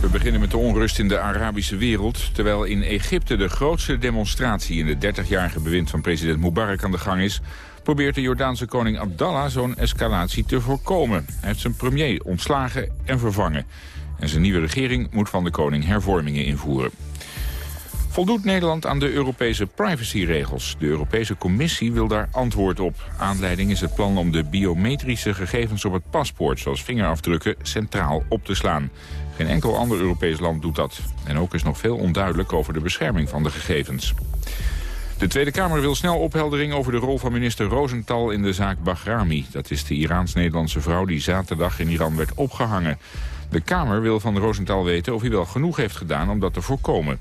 We beginnen met de onrust in de Arabische wereld. Terwijl in Egypte de grootste demonstratie in het 30-jarige bewind van president Mubarak aan de gang is... probeert de Jordaanse koning Abdallah zo'n escalatie te voorkomen. Hij heeft zijn premier ontslagen en vervangen. En zijn nieuwe regering moet van de koning hervormingen invoeren. Voldoet Nederland aan de Europese privacyregels? De Europese Commissie wil daar antwoord op. Aanleiding is het plan om de biometrische gegevens op het paspoort... zoals vingerafdrukken, centraal op te slaan. Geen enkel ander Europees land doet dat. En ook is nog veel onduidelijk over de bescherming van de gegevens. De Tweede Kamer wil snel opheldering over de rol van minister Rosenthal in de zaak Bahrami. Dat is de Iraans-Nederlandse vrouw die zaterdag in Iran werd opgehangen. De Kamer wil van Rosenthal weten of hij wel genoeg heeft gedaan om dat te voorkomen.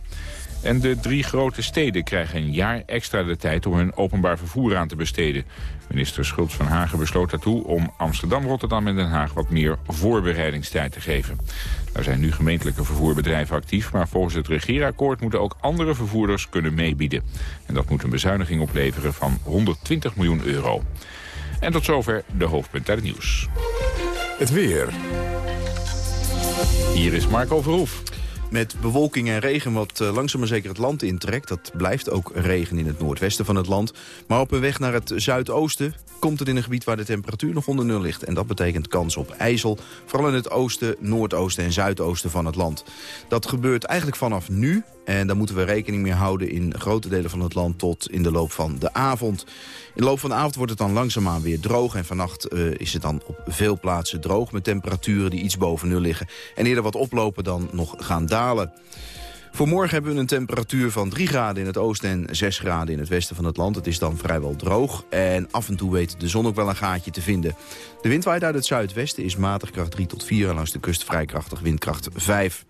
En de drie grote steden krijgen een jaar extra de tijd om hun openbaar vervoer aan te besteden. Minister Schultz van Hagen besloot daartoe om Amsterdam, Rotterdam en Den Haag wat meer voorbereidingstijd te geven. Daar zijn nu gemeentelijke vervoerbedrijven actief, maar volgens het regeerakkoord moeten ook andere vervoerders kunnen meebieden. En dat moet een bezuiniging opleveren van 120 miljoen euro. En tot zover de hoofdpunt uit het nieuws. Het weer. Hier is Marco Verhoef. Met bewolking en regen wat uh, langzaam maar zeker het land intrekt. Dat blijft ook regen in het noordwesten van het land. Maar op een weg naar het zuidoosten komt het in een gebied waar de temperatuur nog onder nul ligt. En dat betekent kans op ijzel, vooral in het oosten, noordoosten en zuidoosten van het land. Dat gebeurt eigenlijk vanaf nu. En daar moeten we rekening mee houden in grote delen van het land tot in de loop van de avond. In de loop van de avond wordt het dan langzaamaan weer droog. En vannacht uh, is het dan op veel plaatsen droog met temperaturen die iets boven nul liggen. En eerder wat oplopen dan nog gaan dalen. Voor morgen hebben we een temperatuur van 3 graden in het oosten en 6 graden in het westen van het land. Het is dan vrijwel droog en af en toe weet de zon ook wel een gaatje te vinden. De wind waait uit het zuidwesten, is matig kracht 3 tot 4 en langs de kust vrij krachtig windkracht 5.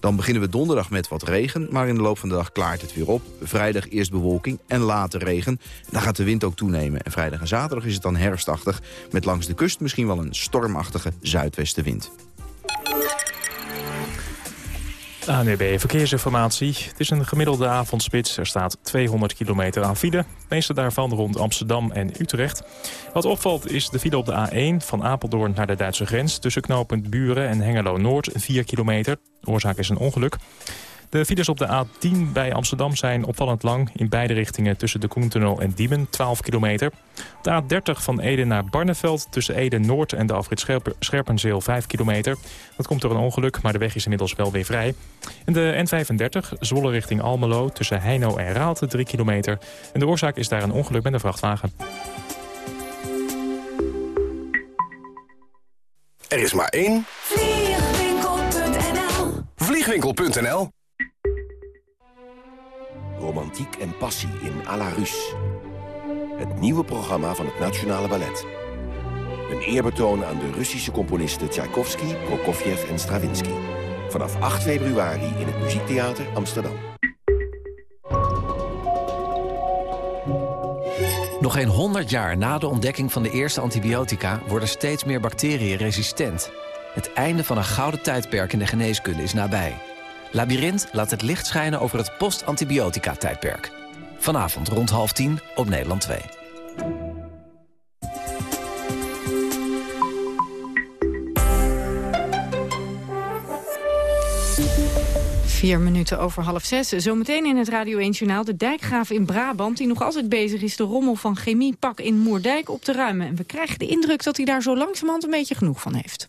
Dan beginnen we donderdag met wat regen, maar in de loop van de dag klaart het weer op. Vrijdag eerst bewolking en later regen. Dan gaat de wind ook toenemen. En vrijdag en zaterdag is het dan herfstachtig... met langs de kust misschien wel een stormachtige zuidwestenwind. ANWB Verkeersinformatie. Het is een gemiddelde avondspits. Er staat 200 kilometer aan file. De meeste daarvan rond Amsterdam en Utrecht. Wat opvalt is de file op de A1 van Apeldoorn naar de Duitse grens... tussen knooppunt Buren en Hengelo-Noord, 4 kilometer. De oorzaak is een ongeluk. De files op de A10 bij Amsterdam zijn opvallend lang... in beide richtingen tussen de Koentunnel en Diemen, 12 kilometer. Op de A30 van Ede naar Barneveld tussen Ede Noord en de afrit Scherpenzeel 5 kilometer. Dat komt door een ongeluk, maar de weg is inmiddels wel weer vrij. En de N35, Zwolle richting Almelo, tussen Heino en Raalte 3 kilometer. En de oorzaak is daar een ongeluk met een vrachtwagen. Er is maar één. Vliegwinkel.nl Vliegwinkel.nl Romantiek en passie in à la Russe. Het nieuwe programma van het Nationale Ballet. Een eerbetoon aan de Russische componisten Tchaikovsky, Prokofjev en Stravinsky. Vanaf 8 februari in het Muziektheater Amsterdam. Nog geen 100 jaar na de ontdekking van de eerste antibiotica... worden steeds meer bacteriën resistent. Het einde van een gouden tijdperk in de geneeskunde is nabij. Labyrinth laat het licht schijnen over het post-antibiotica-tijdperk. Vanavond rond half tien op Nederland 2. Vier minuten over half zes. Zometeen in het Radio 1 Journaal de dijkgraaf in Brabant... die nog altijd bezig is de rommel van chemiepak in Moerdijk op te ruimen. En we krijgen de indruk dat hij daar zo langzamerhand een beetje genoeg van heeft.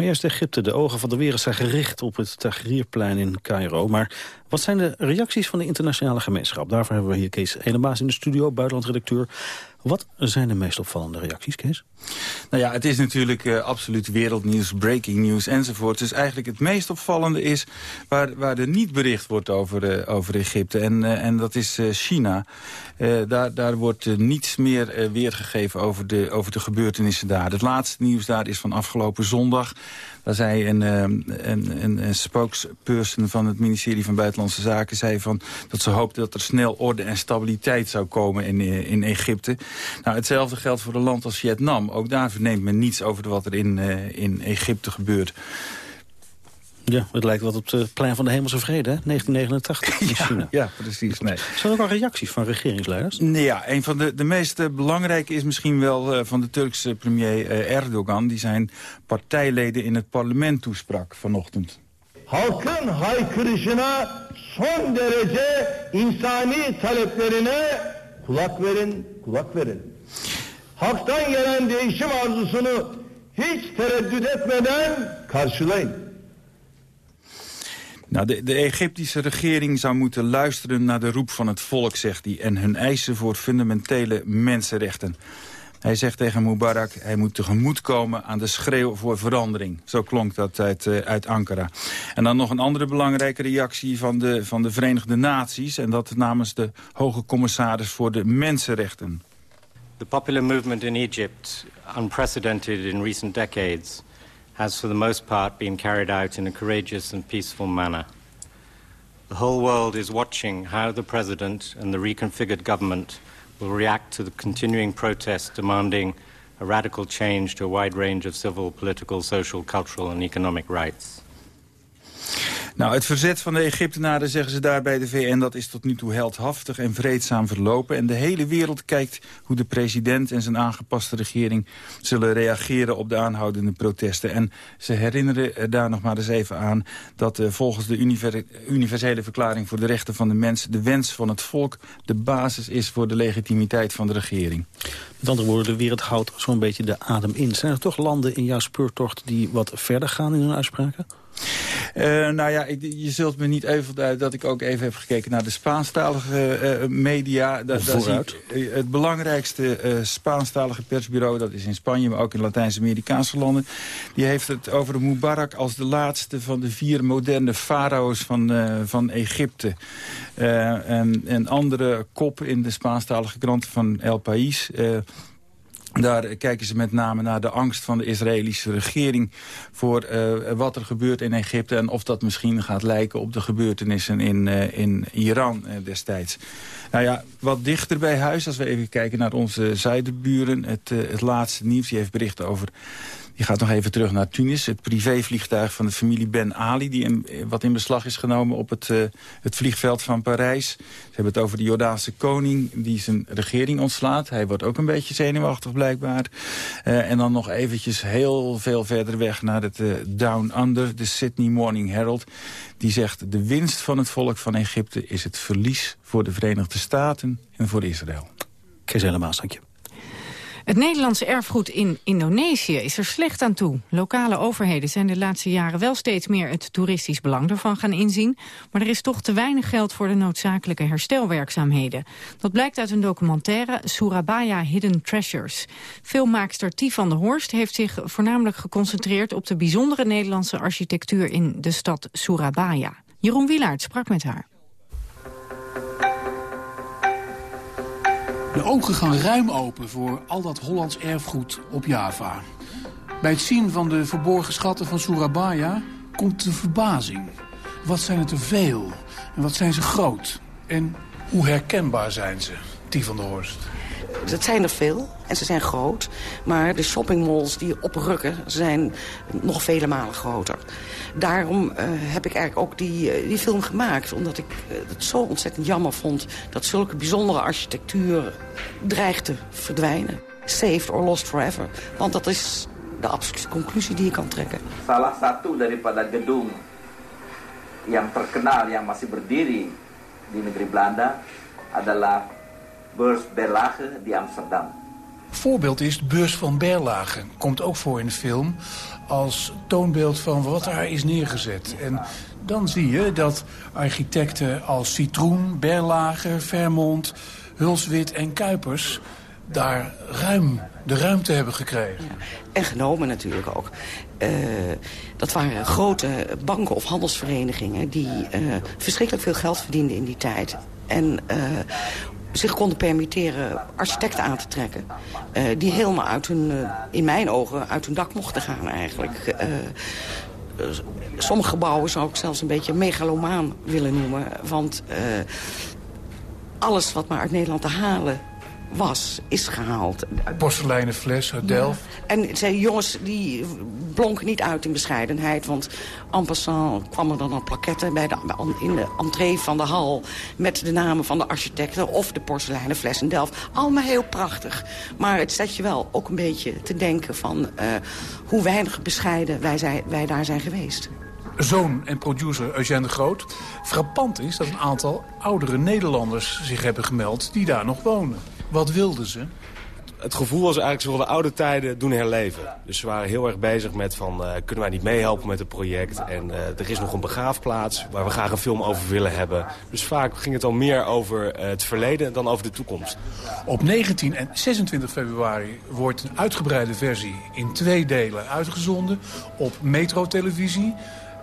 Maar eerst Egypte. De ogen van de wereld zijn gericht op het Tahrirplein in Cairo. Maar wat zijn de reacties van de internationale gemeenschap? Daarvoor hebben we hier Kees Elenbaas in de studio, buitenlandredacteur. Wat zijn de meest opvallende reacties, Kees? Nou ja, het is natuurlijk uh, absoluut wereldnieuws, breaking news enzovoort. Dus eigenlijk het meest opvallende is waar, waar er niet bericht wordt over, uh, over Egypte. En, uh, en dat is China. daar, daar wordt niets meer weergegeven over de, over de gebeurtenissen daar. Het laatste nieuws daar is van afgelopen zondag. Daar zei een, een, een, een spokesperson van het ministerie van Buitenlandse Zaken... zei van dat ze hoopte dat er snel orde en stabiliteit zou komen in, in Egypte. Nou, hetzelfde geldt voor een land als Vietnam. Ook daar verneemt men niets over wat er in, uh, in Egypte gebeurt. Ja, het lijkt wat op het plein van de Hemelse Vrede, hè? 1989 in [LAUGHS] ja, China. Ja, precies. Nee. Zijn er ook al reacties van regeringsleiders? Nee, ja, een van de, de meest belangrijke is misschien wel uh, van de Turkse premier uh, Erdogan... die zijn partijleden in het parlement toesprak vanochtend. Halkın haykırışına son derece insani taleplerine kulak verin, kulak verin. Halktan gelen değişim arzusunu hiç tereddüt etmeden karşılayın. Nou, de, de Egyptische regering zou moeten luisteren naar de roep van het volk, zegt hij... en hun eisen voor fundamentele mensenrechten. Hij zegt tegen Mubarak, hij moet tegemoetkomen aan de schreeuw voor verandering. Zo klonk dat uit, uh, uit Ankara. En dan nog een andere belangrijke reactie van de, van de Verenigde Naties... en dat namens de hoge commissaris voor de mensenrechten. The popular movement in Egypt, unprecedented in recent decades... has for the most part been carried out in a courageous and peaceful manner. The whole world is watching how the president and the reconfigured government will react to the continuing protests demanding a radical change to a wide range of civil, political, social, cultural and economic rights. Nou, het verzet van de Egyptenaren, zeggen ze daar bij de VN... dat is tot nu toe heldhaftig en vreedzaam verlopen. En de hele wereld kijkt hoe de president en zijn aangepaste regering... zullen reageren op de aanhoudende protesten. En ze herinneren daar nog maar eens even aan... dat uh, volgens de univer universele verklaring voor de rechten van de mens... de wens van het volk de basis is voor de legitimiteit van de regering. Met andere woorden, de wereld houdt zo'n beetje de adem in. Zijn er toch landen in jouw speurtocht die wat verder gaan in hun uitspraken? Uh, nou ja, ik, je zult me niet even dat ik ook even heb gekeken naar de Spaanstalige uh, media. Da, Vooruit. Zie, het belangrijkste Spaanstalige persbureau, dat is in Spanje, maar ook in Latijns-Amerikaanse landen. Die heeft het over Mubarak als de laatste van de vier moderne farao's van, van Egypte. en, en andere kop in de Spaanstalige kranten van El País... Daar kijken ze met name naar de angst van de Israëlische regering... voor uh, wat er gebeurt in Egypte... en of dat misschien gaat lijken op de gebeurtenissen in, uh, in Iran uh, destijds. Nou ja, wat dichter bij huis, als we even kijken naar onze zuidenburen... het, het laatste nieuws, die heeft bericht over die gaat nog even terug naar Tunis. Het privévliegtuig van de familie Ben Ali... Die in, wat in beslag is genomen op het, uh, het vliegveld van Parijs. Ze hebben het over de Jordaanse koning die zijn regering ontslaat. Hij wordt ook een beetje zenuwachtig blijkbaar. Uh, en dan nog eventjes heel veel verder weg naar het Down Under... de Sydney Morning Herald. Die zegt de winst van het volk van Egypte... is het verlies voor de Verenigde Staten en voor Israël. Kees Helemaal, dank je. Het Nederlandse erfgoed in Indonesië is er slecht aan toe. Lokale overheden zijn de laatste jaren wel steeds meer het toeristisch belang ervan gaan inzien. Maar er is toch te weinig geld voor de noodzakelijke herstelwerkzaamheden. Dat blijkt uit een documentaire Surabaya Hidden Treasures. Filmmaakster Tie van der Horst heeft zich voornamelijk geconcentreerd op de bijzondere Nederlandse architectuur in de stad Surabaya. Jeroen Wielaert sprak met haar. De ogen gaan ruim open voor al dat Hollands erfgoed op Java. Bij het zien van de verborgen schatten van Surabaya komt de verbazing. Wat zijn het er veel? En wat zijn ze groot? En hoe herkenbaar zijn ze? Tie van der Horst? Dat zijn er veel en ze zijn groot. Maar de shoppingmalls die oprukken zijn nog vele malen groter. Daarom uh, heb ik eigenlijk ook die, uh, die film gemaakt. Omdat ik uh, het zo ontzettend jammer vond... dat zulke bijzondere architectuur dreigt te verdwijnen. Saved or lost forever. Want dat is de absolute conclusie die je kan trekken. Salah satu daripada gedung yang terkenal yang masih berdiri di negeri Belanda adalah Beurs Berlage di Amsterdam. Voorbeeld is de beurs van Berlage. Komt ook voor in de film als toonbeeld van wat daar is neergezet. En dan zie je dat architecten als Citroen, Berlage, Vermont, Hulswit en Kuipers daar ruim de ruimte hebben gekregen. En genomen natuurlijk ook. Uh, dat waren grote banken of handelsverenigingen... die uh, verschrikkelijk veel geld verdienden in die tijd. En uh, zich konden permitteren architecten aan te trekken. Uh, die helemaal uit hun, uh, in mijn ogen, uit hun dak mochten gaan eigenlijk. Uh, sommige gebouwen zou ik zelfs een beetje megalomaan willen noemen. Want alles wat maar uit Nederland te halen was, is gehaald. Porseleinen fles uit Delft. Ja. En zei, jongens, die blonken niet uit in bescheidenheid. Want en passant kwam er dan een plaquette bij de, in de entree van de hal... met de namen van de architecten of de porseleinen fles in Delft. Allemaal heel prachtig. Maar het zet je wel ook een beetje te denken van... Uh, hoe weinig bescheiden wij, zijn, wij daar zijn geweest zoon en producer Eugène de Groot. Frappant is dat een aantal oudere Nederlanders zich hebben gemeld die daar nog wonen. Wat wilden ze? Het gevoel was eigenlijk, ze wilden oude tijden doen herleven. Dus ze waren heel erg bezig met van, uh, kunnen wij niet meehelpen met het project? En uh, er is nog een begraafplaats waar we graag een film over willen hebben. Dus vaak ging het al meer over uh, het verleden dan over de toekomst. Op 19 en 26 februari wordt een uitgebreide versie in twee delen uitgezonden op metro-televisie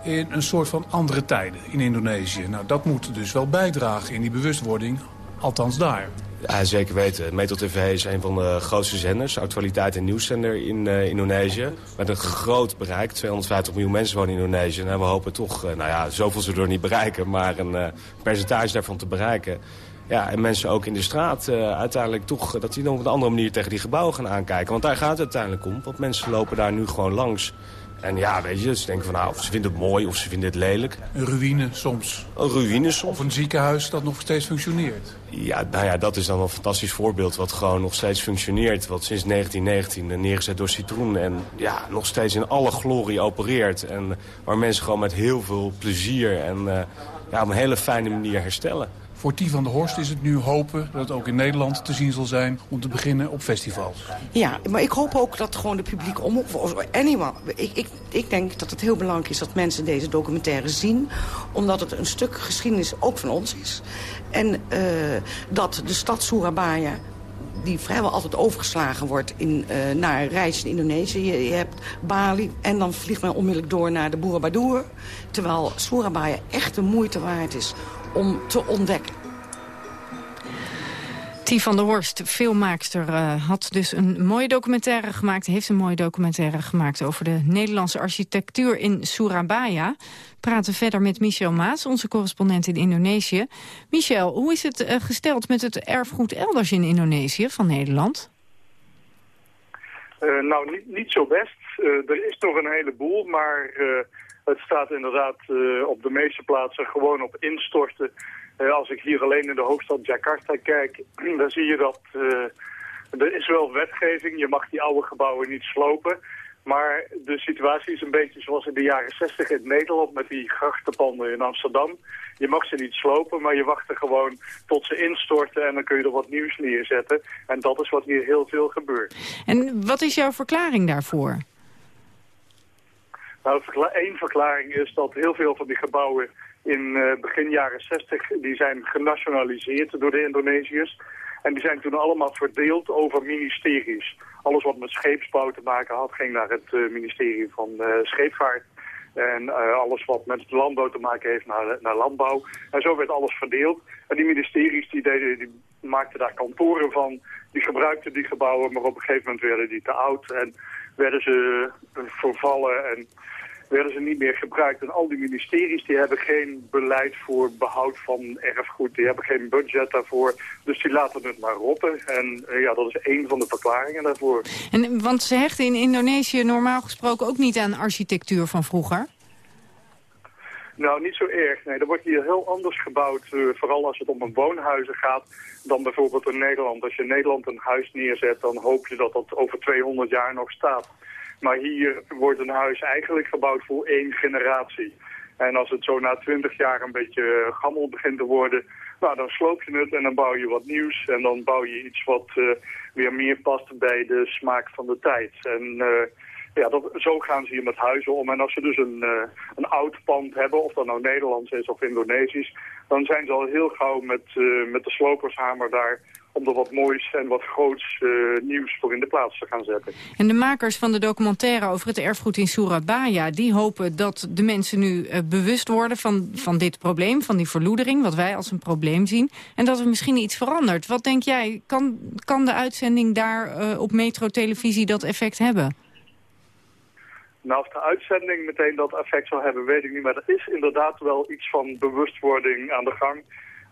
in een soort van andere tijden in Indonesië. Nou, dat moet dus wel bijdragen in die bewustwording, althans daar. Ja, zeker weten. Metro TV is een van de grootste zenders, actualiteit- en nieuwszender in uh, Indonesië. Met een groot bereik, 250 miljoen mensen wonen in Indonesië. En we hopen toch, uh, nou ja, zoveel we er niet bereiken, maar een uh, percentage daarvan te bereiken. Ja, en mensen ook in de straat uiteindelijk toch, dat die nog op een andere manier tegen die gebouwen gaan aankijken. Want daar gaat het uiteindelijk om, want mensen lopen daar nu gewoon langs. En ja, weet je, ze denken van nou, of ze vinden het mooi of ze vinden het lelijk. Een ruïne soms. Een ruïne soms. Of een ziekenhuis dat nog steeds functioneert. Ja, nou ja, dat is dan een fantastisch voorbeeld wat gewoon nog steeds functioneert. Wat sinds 1919 neergezet door Citroen en ja, nog steeds in alle glorie opereert. En waar mensen gewoon met heel veel plezier en uh, ja, op een hele fijne manier herstellen. Voor Tie van der Horst is het nu hopen dat het ook in Nederland te zien zal zijn... om te beginnen op festivals. Ja, maar ik hoop ook dat gewoon de publiek om... Anyone, ik, ik, ik denk dat het heel belangrijk is dat mensen deze documentaire zien. Omdat het een stuk geschiedenis ook van ons is. En uh, dat de stad Surabaya die vrijwel altijd overgeslagen wordt in, uh, naar reis in Indonesië. Je, je, hebt Bali en dan vliegt men onmiddellijk door naar de Borobudur. Terwijl Surabaya echt de moeite waard is om te ontdekken. Tie van der Horst, filmmaakster, uh, had dus een mooie documentaire gemaakt... heeft een mooie documentaire gemaakt over de Nederlandse architectuur in Surabaya. We praten verder met Michel Maas, onze correspondent in Indonesië. Michel, hoe is het uh, gesteld met het erfgoed elders in Indonesië van Nederland? Uh, nou, niet, niet zo best. er is nog een heleboel, maar het staat inderdaad op de meeste plaatsen gewoon op instorten... Uh, als ik hier alleen in de hoofdstad Jakarta kijk, [CLEARS THROAT] dan zie je dat uh, er is wel wetgeving. Je mag die oude gebouwen niet slopen. Maar de situatie is een beetje zoals in de jaren 60 in Nederland met die grachtenpanden in Amsterdam. Je mag ze niet slopen, maar je wacht er gewoon tot ze instorten en dan kun je er wat nieuws neerzetten. En dat is wat hier heel veel gebeurt. En wat is jouw verklaring daarvoor? Nou, één verklaring is dat heel veel van die gebouwen in uh, begin jaren 60, die zijn genationaliseerd door de Indonesiërs. En die zijn toen allemaal verdeeld over ministeries. Alles wat met scheepsbouw te maken had, ging naar het uh, ministerie van uh, Scheepvaart. En alles wat met landbouw te maken heeft naar, naar landbouw. En zo werd alles verdeeld. En die ministeries die, deden, die maakten daar kantoren van. Die gebruikten die gebouwen, maar op een gegeven moment werden die te oud. En werden ze vervallen en werden ze niet meer gebruikt. En al die ministeries die hebben geen beleid voor behoud van erfgoed. Die hebben geen budget daarvoor. Dus die laten het maar rotten. En uh, ja, dat is één van de verklaringen daarvoor. En, want ze hechten in Indonesië normaal gesproken ook niet aan architectuur van vroeger? Nou, niet zo erg. Nee, er wordt hier heel anders gebouwd, uh, vooral als het om een woonhuizen gaat, dan bijvoorbeeld in Nederland. Als je in Nederland een huis neerzet, dan hoop je dat dat over 200 jaar nog staat. Maar hier wordt een huis eigenlijk gebouwd voor één generatie. En als het zo na 20 jaar een beetje gammel begint te worden, nou, dan sloop je het en dan bouw je wat nieuws. En dan bouw je iets wat uh, weer meer past bij de smaak van de tijd. En... ja, dat, zo gaan ze hier met huizen om. En als ze dus een, uh, een oud pand hebben, of dat nou Nederlands is of Indonesisch... dan zijn ze al heel gauw met, uh, met de slopershamer daar om er wat moois en wat groots uh, nieuws voor in de plaats te gaan zetten. En de makers van de documentaire over het erfgoed in Surabaya... die hopen dat de mensen nu bewust worden van, van dit probleem, van die verloedering... wat wij als een probleem zien, en dat er misschien iets verandert. Wat denk jij, kan, kan de uitzending daar op metro-televisie dat effect hebben? Of de uitzending meteen dat effect zal hebben, weet ik niet. Maar er is inderdaad wel iets van bewustwording aan de gang.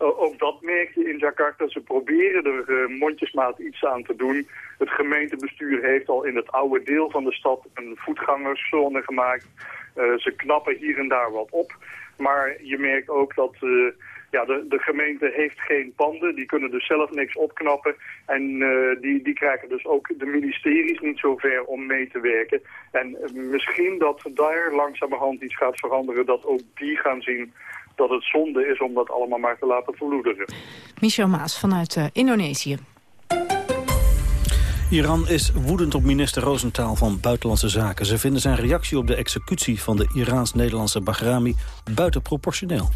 Uh, ook dat merk je in Jakarta. Ze proberen er uh, mondjesmaat iets aan te doen. Het gemeentebestuur heeft al in het oude deel van de stad een voetgangerszone gemaakt. Uh, ze knappen hier en daar wat op. Maar je merkt ook dat ja, de, de gemeente heeft geen panden. Die kunnen dus zelf niks opknappen. En uh, die, die krijgen dus ook de ministeries niet zo ver om mee te werken. En uh, misschien dat daar langzamerhand iets gaat veranderen. Dat ook die gaan zien dat het zonde is om dat allemaal maar te laten verloederen. Michel Maas vanuit uh, Indonesië. Iran is woedend op minister Rosenthal van Buitenlandse Zaken. Ze vinden zijn reactie op de executie van de Iraans-Nederlandse Bahrami buitenproportioneel.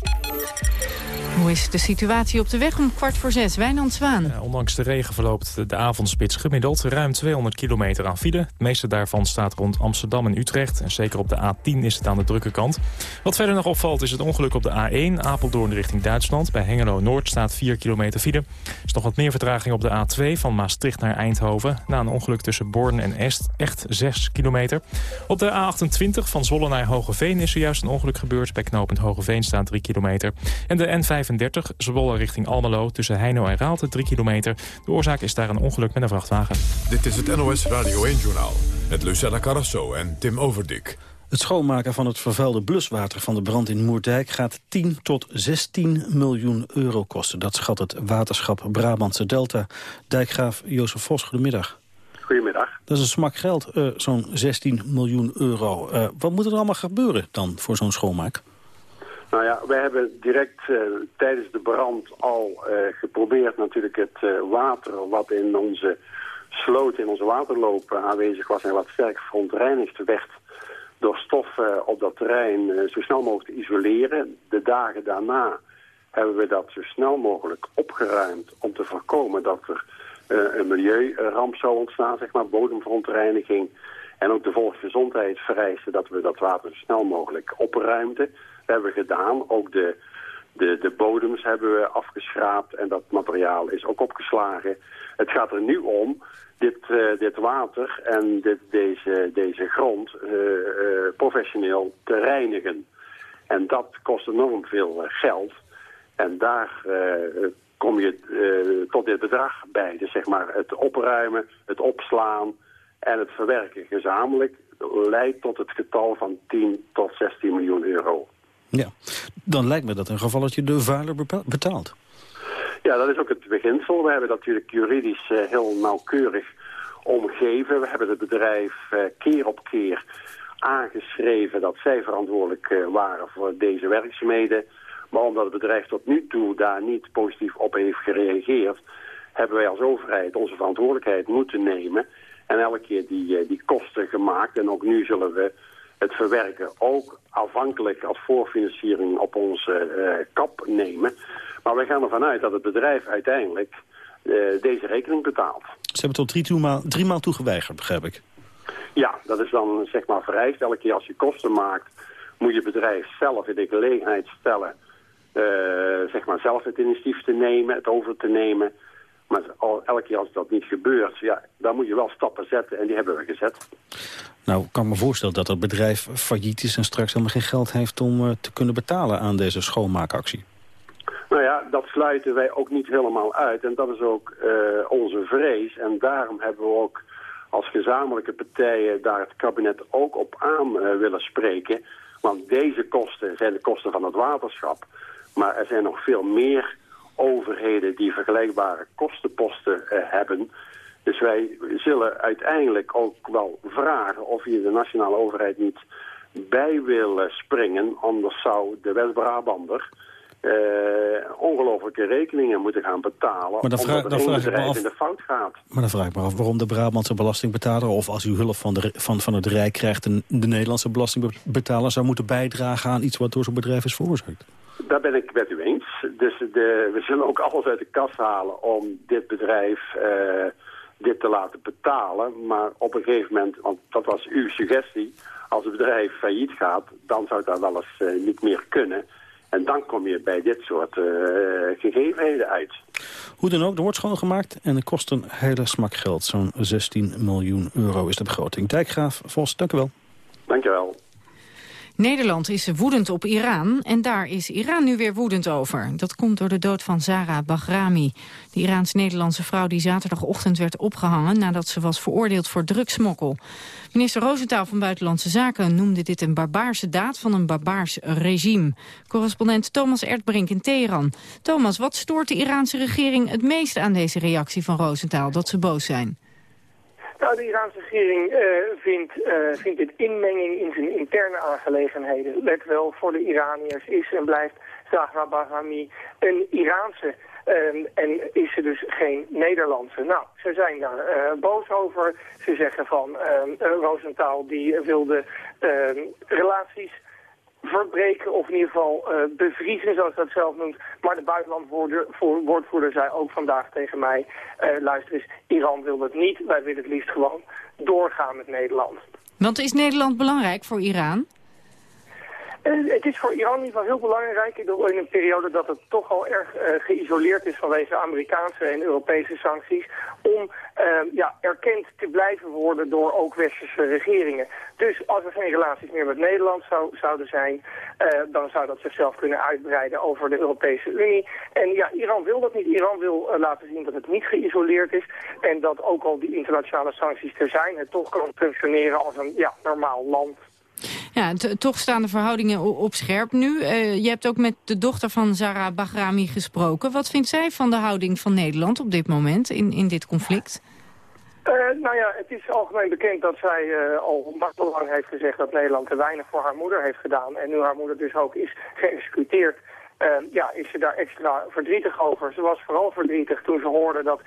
Hoe is de situatie op de weg om kwart voor zes? Wijnand Zwaan. Ondanks de regen verloopt de, avondspits gemiddeld ruim 200 kilometer aan file. Het meeste daarvan staat rond Amsterdam en Utrecht. En zeker op de A10 is het aan de drukke kant. Wat verder nog opvalt is het ongeluk op de A1 Apeldoorn richting Duitsland. Bij Hengelo-Noord staat 4 kilometer file. Er is nog wat meer vertraging op de A2 van Maastricht naar Eindhoven. Na een ongeluk tussen Born en Est echt 6 kilometer. Op de A28 van Zwolle naar Hogeveen is zojuist een ongeluk gebeurd. Bij knooppunt Hogeveen staat 3 kilometer. En de N5 35, Zwolle richting Almelo tussen Heino en Raalte 3 kilometer. De oorzaak is daar een ongeluk met een vrachtwagen. Dit is het NOS Radio 1-journaal met Lucella Carrasso en Tim Overdik. Het schoonmaken van het vervuilde bluswater van de brand in Moerdijk gaat 10 tot 16 miljoen euro kosten. Dat schat het waterschap Brabantse Delta. Dijkgraaf Jozef Vos, goedemiddag. Goedemiddag. Dat is een smak geld, uh, zo'n 16 miljoen euro. Uh, wat moet er allemaal gebeuren dan voor zo'n schoonmaak? Nou ja, we hebben direct uh, tijdens de brand al uh, geprobeerd natuurlijk het uh, water wat in onze sloot, in onze waterlopen aanwezig was en wat sterk verontreinigd werd door stoffen op dat terrein zo snel mogelijk te isoleren. De dagen daarna hebben we dat zo snel mogelijk opgeruimd om te voorkomen dat er een milieuramp zou ontstaan, zeg maar, bodemverontreiniging. En ook de volksgezondheid vereiste dat we dat water zo snel mogelijk opruimden hebben gedaan. Ook de, de, de bodems hebben we afgeschraapt en dat materiaal is ook opgeslagen. Het gaat er nu om dit, uh, dit water en dit, deze, deze grond uh, uh, professioneel te reinigen. En dat kost enorm veel geld. En daar kom je tot dit bedrag bij. Dus zeg maar het opruimen, het opslaan en het verwerken gezamenlijk leidt tot het getal van 10 tot 16 miljoen euro. Ja, dan lijkt me dat een gevalletje de vuiler betaalt. Ja, dat is ook het beginsel. We hebben dat natuurlijk juridisch uh, heel nauwkeurig omgeven. We hebben het bedrijf uh, keer op keer aangeschreven dat zij verantwoordelijk uh, waren voor deze werkzaamheden. Maar omdat het bedrijf tot nu toe daar niet positief op heeft gereageerd... hebben wij als overheid onze verantwoordelijkheid moeten nemen... en elke keer die, die kosten gemaakt. En ook nu zullen we het verwerken ook afhankelijk als voorfinanciering op onze uh, kap nemen. Maar wij gaan ervan uit dat het bedrijf uiteindelijk uh, deze rekening betaalt. Ze hebben tot drie, toemaal, drie maal toegeweigerd, begrijp ik. Ja, dat is dan zeg maar vereist. Elke keer als je kosten maakt, moet je bedrijf zelf in de gelegenheid stellen... Uh, zeg maar zelf het initiatief te nemen, het over te nemen... Maar elke keer als dat niet gebeurt, ja, dan moet je wel stappen zetten en die hebben we gezet. Nou, kan me voorstellen dat het bedrijf failliet is... en straks helemaal geen geld heeft om uh, te kunnen betalen aan deze schoonmaakactie. Nou ja, dat sluiten wij ook niet helemaal uit. En dat is ook uh, onze vrees. En daarom hebben we ook als gezamenlijke partijen daar het kabinet ook op aan uh, willen spreken. Want deze kosten zijn de kosten van het waterschap. Maar er zijn nog veel meer overheden die vergelijkbare kostenposten hebben. Dus wij zullen uiteindelijk ook wel vragen of je de nationale overheid niet bij wil springen. Anders zou de West-Brabander uh, ongelooflijke rekeningen moeten gaan betalen. Maar dan vraag, dan vraag af, in de fout gaat. Maar dan vraag ik me af waarom de Brabantse belastingbetaler... of als u hulp van, de, van, van het Rijk krijgt... de, de Nederlandse belastingbetaler zou moeten bijdragen... aan iets wat door zo'n bedrijf is veroorzaakt. Daar ben ik met u eens. Dus de, we zullen ook alles uit de kas halen om dit bedrijf... Uh, dit te laten betalen. Maar op een gegeven moment, want dat was uw suggestie... als het bedrijf failliet gaat, dan zou dat wel eens uh, niet meer kunnen... En dan kom je bij dit soort uh, gegevenheden uit. Hoe dan ook, er wordt schoongemaakt en het kost een hele smak geld. Zo'n 16 miljoen euro is de begroting. Dijkgraaf Vos, dank u wel. Dank je wel. Nederland is woedend op Iran en daar is Iran nu weer woedend over. Dat komt door de dood van Zara Bahrami, de Iraans-Nederlandse vrouw die zaterdagochtend werd opgehangen nadat ze was veroordeeld voor drugsmokkel. Minister Roosentaal van Buitenlandse Zaken noemde dit een barbaarse daad van een barbaars regime. Correspondent Thomas Erdbrink in Teheran. Thomas, wat stoort de Iraanse regering het meest aan deze reactie van Roosentaal, dat ze boos zijn? Nou, de Iraanse regering uh, vindt, uh, vindt dit inmenging in zijn interne aangelegenheden. Let wel, voor de Iraniërs is en blijft Zahra Bahrami een Iraanse Um, en is ze dus geen Nederlandse. Nou, ze zijn daar uh, boos over. Ze zeggen van uh, Rosenthal die wilde uh, relaties verbreken of in ieder geval uh, bevriezen, zoals dat zelf noemt. Maar de buitenlandwoordvoerder zei ook vandaag tegen mij, uh, luister eens, Iran wil dat niet. Wij willen het liefst gewoon doorgaan met Nederland. Want is Nederland belangrijk voor Iran? Uh, het is voor Iran in ieder geval heel belangrijk in een periode dat het toch al erg uh, geïsoleerd is vanwege Amerikaanse en Europese sancties, om uh, ja, erkend te blijven worden door ook westerse regeringen. Dus als er geen relaties meer met Nederland zou, zouden zijn, dan zou dat zichzelf kunnen uitbreiden over de Europese Unie. En ja, Iran wil dat niet. Iran wil laten zien dat het niet geïsoleerd is en dat ook al die internationale sancties er zijn, het toch kan functioneren als een ja, normaal land ja, toch staan de verhoudingen op scherp nu. Uh, je hebt ook met de dochter van Zara Bahrami gesproken. Wat vindt zij van de houding van Nederland op dit moment in, in dit conflict? Uh, nou ja, het is algemeen bekend dat zij uh, al lang heeft gezegd dat Nederland te weinig voor haar moeder heeft gedaan. En nu haar moeder dus ook is geëxecuteerd, uh, ja, is ze daar extra verdrietig over. Ze was vooral verdrietig toen ze hoorde dat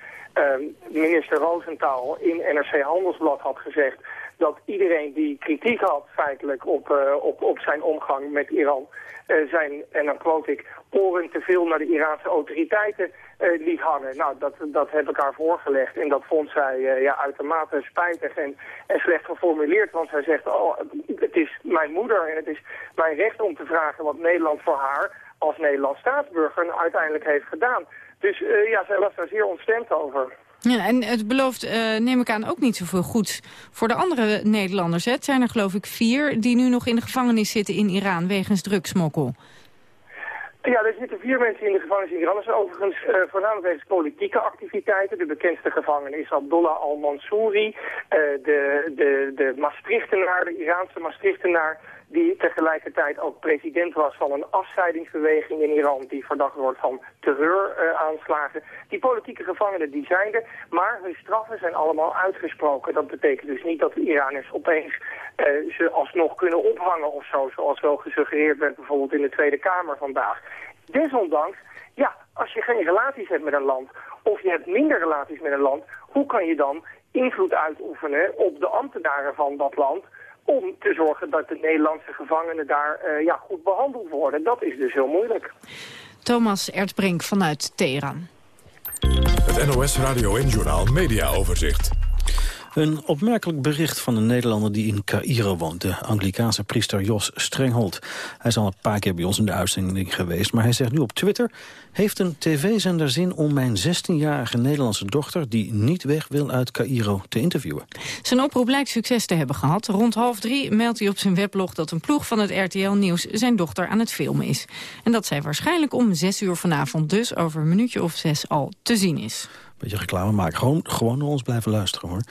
minister Roosentaal in NRC Handelsblad had gezegd dat iedereen die kritiek had feitelijk op, uh, op, op zijn omgang met Iran... Uh, zijn, en dan quote ik, oren te veel naar de Iraanse autoriteiten uh, liet hangen. Nou, dat, dat heb ik haar voorgelegd en dat vond zij ja, uitermate spijtig en, en slecht geformuleerd. Want zij zegt, oh, het is mijn moeder en het is mijn recht om te vragen wat Nederland voor haar als Nederlands staatsburger uiteindelijk heeft gedaan. Dus ja, zij was daar zeer ontstemd over. Ja, en het belooft, uh, neem ik aan, ook niet zoveel goeds voor de andere Nederlanders. Hè? Het zijn er geloof ik vier die nu nog in de gevangenis zitten in Iran wegens drugsmokkel. Ja, er zitten vier mensen in de gevangenis in Iran. Dat is overigens uh, voornamelijk wegens politieke activiteiten. De bekendste gevangene is Abdullah al-Mansouri, uh, de, de, de Maastrichtenaar, de Iraanse Maastrichtenaar die tegelijkertijd ook president was van een afscheidingsbeweging in Iran... die verdacht wordt van terreuraanslagen. Die politieke gevangenen die zijn er, maar hun straffen zijn allemaal uitgesproken. Dat betekent dus niet dat de Iraniërs opeens uh, ze alsnog kunnen ophangen of zo... zoals wel gesuggereerd werd bijvoorbeeld in de Tweede Kamer vandaag. Desondanks, ja, als je geen relaties hebt met een land... of je hebt minder relaties met een land... hoe kan je dan invloed uitoefenen op de ambtenaren van dat land om te zorgen dat de Nederlandse gevangenen daar uh, ja, goed behandeld worden. Dat is dus heel moeilijk. Thomas Ertbrink vanuit Teheran. Het NOS Radio en Journaal Media Overzicht. Een opmerkelijk bericht van een Nederlander die in Cairo woont. De Anglikaanse priester Jos Strenghold. Hij is al een paar keer bij ons in de uitzending geweest. Maar hij zegt nu op Twitter... Heeft een tv-zender zin om mijn 16-jarige Nederlandse dochter... die niet weg wil uit Cairo te interviewen? Zijn oproep lijkt succes te hebben gehad. Rond half drie meldt hij op zijn weblog dat een ploeg van het RTL Nieuws... zijn dochter aan het filmen is. En dat zij waarschijnlijk om zes uur vanavond... dus over een minuutje of zes al te zien is beetje reclame maken. Gewoon, gewoon naar ons blijven luisteren, hoor.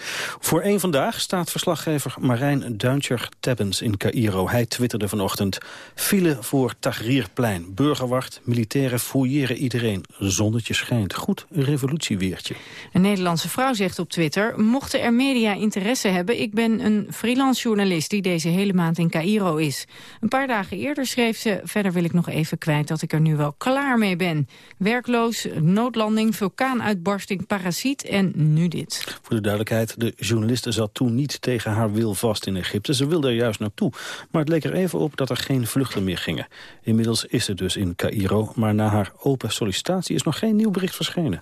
Voor één vandaag staat verslaggever Marijn Duintjer-Tebbens in Cairo. Hij twitterde vanochtend... file voor Tahrirplein. Burgerwacht, militairen fouilleren iedereen. Zonnetje schijnt. Goed revolutieweertje. Een Nederlandse vrouw zegt op Twitter... mochten er media interesse hebben... ik ben een freelance journalist die deze hele maand in Cairo is. Een paar dagen eerder schreef ze... verder wil ik nog even kwijt dat ik er nu wel klaar mee ben. Werkloos, noodlanding, vulkaanuitbarsting parasiet en nu dit. Voor de duidelijkheid, de journaliste zat toen niet tegen haar wil vast in Egypte. Ze wilde er juist naartoe. Maar het leek er even op dat er geen vluchten meer gingen. Inmiddels is ze dus in Cairo, maar na haar open sollicitatie is nog geen nieuw bericht verschenen.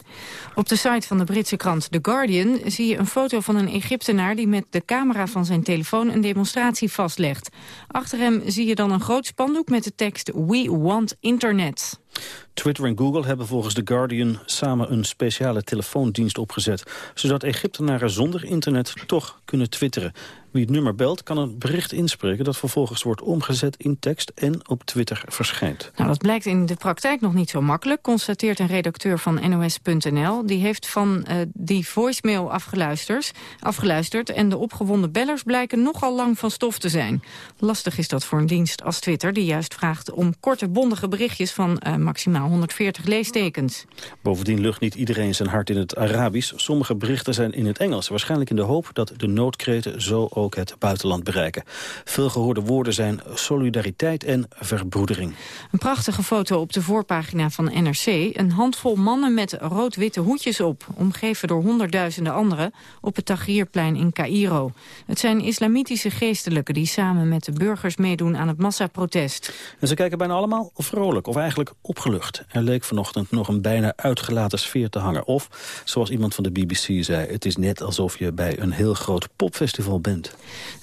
Op de site van de Britse krant The Guardian zie je een foto van een Egyptenaar die met de camera van zijn telefoon een demonstratie vastlegt. Achter hem zie je dan een groot spandoek met de tekst We want internet. Twitter en Google hebben volgens The Guardian samen een speciale telefoondienst opgezet, zodat Egyptenaren zonder internet toch kunnen twitteren. Wie het nummer belt kan een bericht inspreken dat vervolgens wordt omgezet in tekst en op Twitter verschijnt. Nou, dat blijkt in de praktijk nog niet zo makkelijk, constateert een redacteur van NOS.nl. Die heeft van uh, die voicemail afgeluisterd, afgeluisterd en de opgewonden bellers blijken nogal lang van stof te zijn. Lastig is dat voor een dienst als Twitter, die juist vraagt om korte bondige berichtjes van uh, maximaal 140 leestekens. Bovendien lucht niet iedereen zijn hart in het Arabisch. Sommige berichten zijn in het Engels, waarschijnlijk in de hoop dat de noodkreten zo ook het buitenland bereiken. Veel gehoorde woorden zijn solidariteit en verbroedering. Een prachtige foto op de voorpagina van NRC. Een handvol mannen met rood-witte hoedjes op, omgeven door honderdduizenden anderen, op het Tahrirplein in Cairo. Het zijn islamitische geestelijken die samen met de burgers meedoen aan het massaprotest. En ze kijken bijna allemaal vrolijk, of eigenlijk opgelucht. Er leek vanochtend nog een bijna uitgelaten sfeer te hangen. Of, zoals iemand van de BBC zei, het is net alsof je bij een heel groot popfestival bent.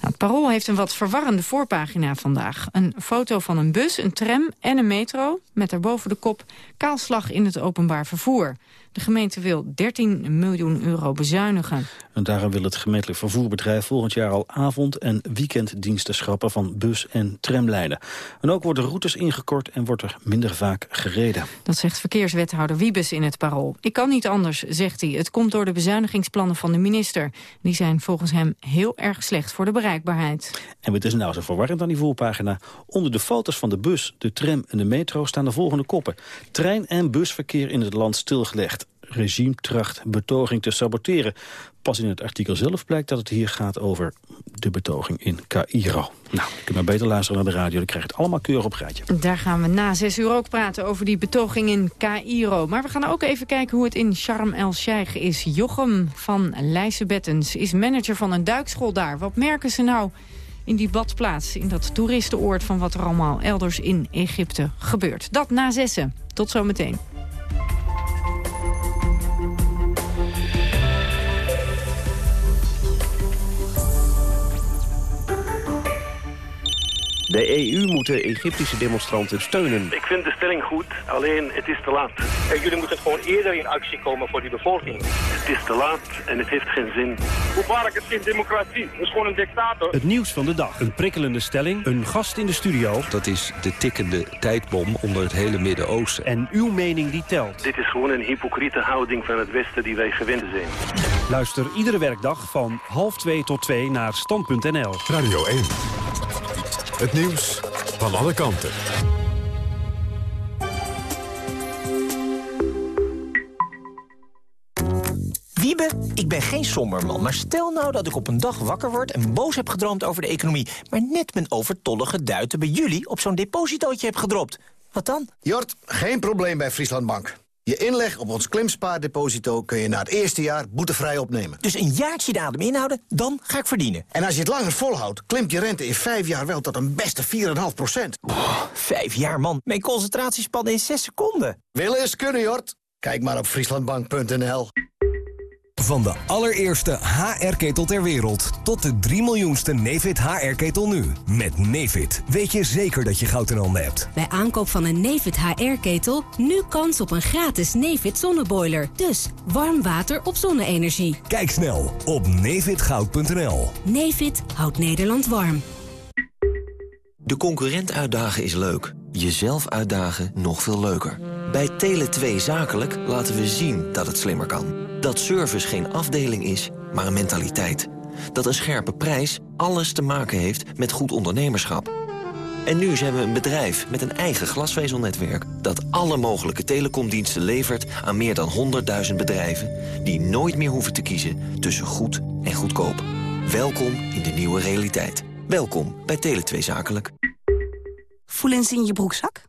Nou, het Parool heeft een wat verwarrende voorpagina vandaag. Een foto van een bus, een tram en een metro... met daarboven de kop kaalslag in het openbaar vervoer. De gemeente wil 13 miljoen euro bezuinigen. En daarom wil het gemeentelijk vervoerbedrijf volgend jaar al avond- en weekenddiensten schrappen van bus- en tramlijnen. En ook worden routes ingekort en wordt er minder vaak gereden. Dat zegt verkeerswethouder Wiebes in het Parool. Ik kan niet anders, zegt hij. Het komt door de bezuinigingsplannen van de minister. Die zijn volgens hem heel erg slecht voor de bereikbaarheid. En wat is nou zo verwarrend aan die voorpagina? Onder de foto's van de bus, de tram en de metro staan de volgende koppen. Trein- en busverkeer in het land stilgelegd regime tracht betoging te saboteren. Pas in het artikel zelf blijkt dat het hier gaat over de betoging in Cairo. Nou, je kunt maar beter luisteren naar de radio, dan krijg het allemaal keurig op rijtje. Daar gaan we na zes uur ook praten over die betoging in Cairo. Maar we gaan ook even kijken hoe het in Sharm el-Sheikh is. Jochem van Leijsebettens is manager van een duikschool daar. Wat merken ze nou in die badplaats, in dat toeristenoord... van wat er allemaal elders in Egypte gebeurt? Dat na zessen. Tot zometeen. De EU moet de Egyptische demonstranten steunen. Ik vind de stelling goed, alleen het is te laat. En jullie moeten gewoon eerder in actie komen voor die bevolking. Het is te laat en het heeft geen zin. Mubarak is geen democratie, het is gewoon een dictator. Het nieuws van de dag, een prikkelende stelling, een gast in de studio. Dat is de tikkende tijdbom onder het hele Midden-Oosten. En uw mening die telt. Dit is gewoon een hypocriete houding van het Westen die wij gewend zijn. Luister iedere werkdag van half twee tot twee naar stand.nl. Radio 1. Het nieuws van alle kanten. Wiebe, ik ben geen somberman, maar stel nou dat ik op een dag wakker word... en boos heb gedroomd over de economie... maar net mijn overtollige duiten bij jullie op zo'n depositootje heb gedropt. Wat dan? Jort, geen probleem bij Friesland Bank. Je inleg op ons klimspaardeposito kun je na het eerste jaar boetevrij opnemen. Dus een jaartje de adem inhouden, dan ga ik verdienen. En als je het langer volhoudt, klimt je rente in vijf jaar wel tot een beste 4,5 procent. Vijf jaar, man. Mijn concentratiespannen in zes seconden. Willen is kunnen, Jort. Kijk maar op frieslandbank.nl. Van de allereerste HR-ketel ter wereld tot de 3 miljoenste Nefit HR-ketel nu. Met Nefit weet je zeker dat je goud in handen hebt. Bij aankoop van een Nefit HR-ketel nu kans op een gratis Nefit zonneboiler. Dus warm water op zonne-energie. Kijk snel op nefitgoud.nl. Nefit houdt Nederland warm. De concurrent uitdagen is leuk. Jezelf uitdagen nog veel leuker. Bij Tele2 Zakelijk laten we zien dat het slimmer kan. Dat service geen afdeling is, maar een mentaliteit. Dat een scherpe prijs alles te maken heeft met goed ondernemerschap. En nu zijn we een bedrijf met een eigen glasvezelnetwerk... dat alle mogelijke telecomdiensten levert aan meer dan 100.000 bedrijven... die nooit meer hoeven te kiezen tussen goed en goedkoop. Welkom in de nieuwe realiteit. Welkom bij Tele2 Zakelijk. Voelen ze in je broekzak?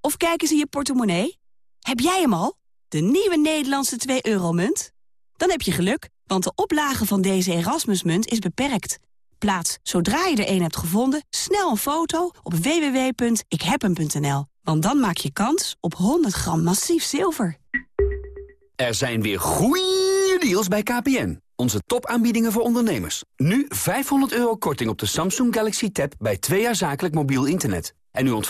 Of kijken ze in je portemonnee? Heb jij hem al? De nieuwe Nederlandse 2-euro-munt? Dan heb je geluk, want de oplage van deze Erasmusmunt is beperkt. Plaats, zodra je er een hebt gevonden, snel een foto op www.ikhebhem.nl. Want dan maak je kans op 100 gram massief zilver. Er zijn weer goeie deals bij KPN. Onze topaanbiedingen voor ondernemers. Nu 500 euro korting op de Samsung Galaxy Tab bij twee jaar zakelijk mobiel internet. En u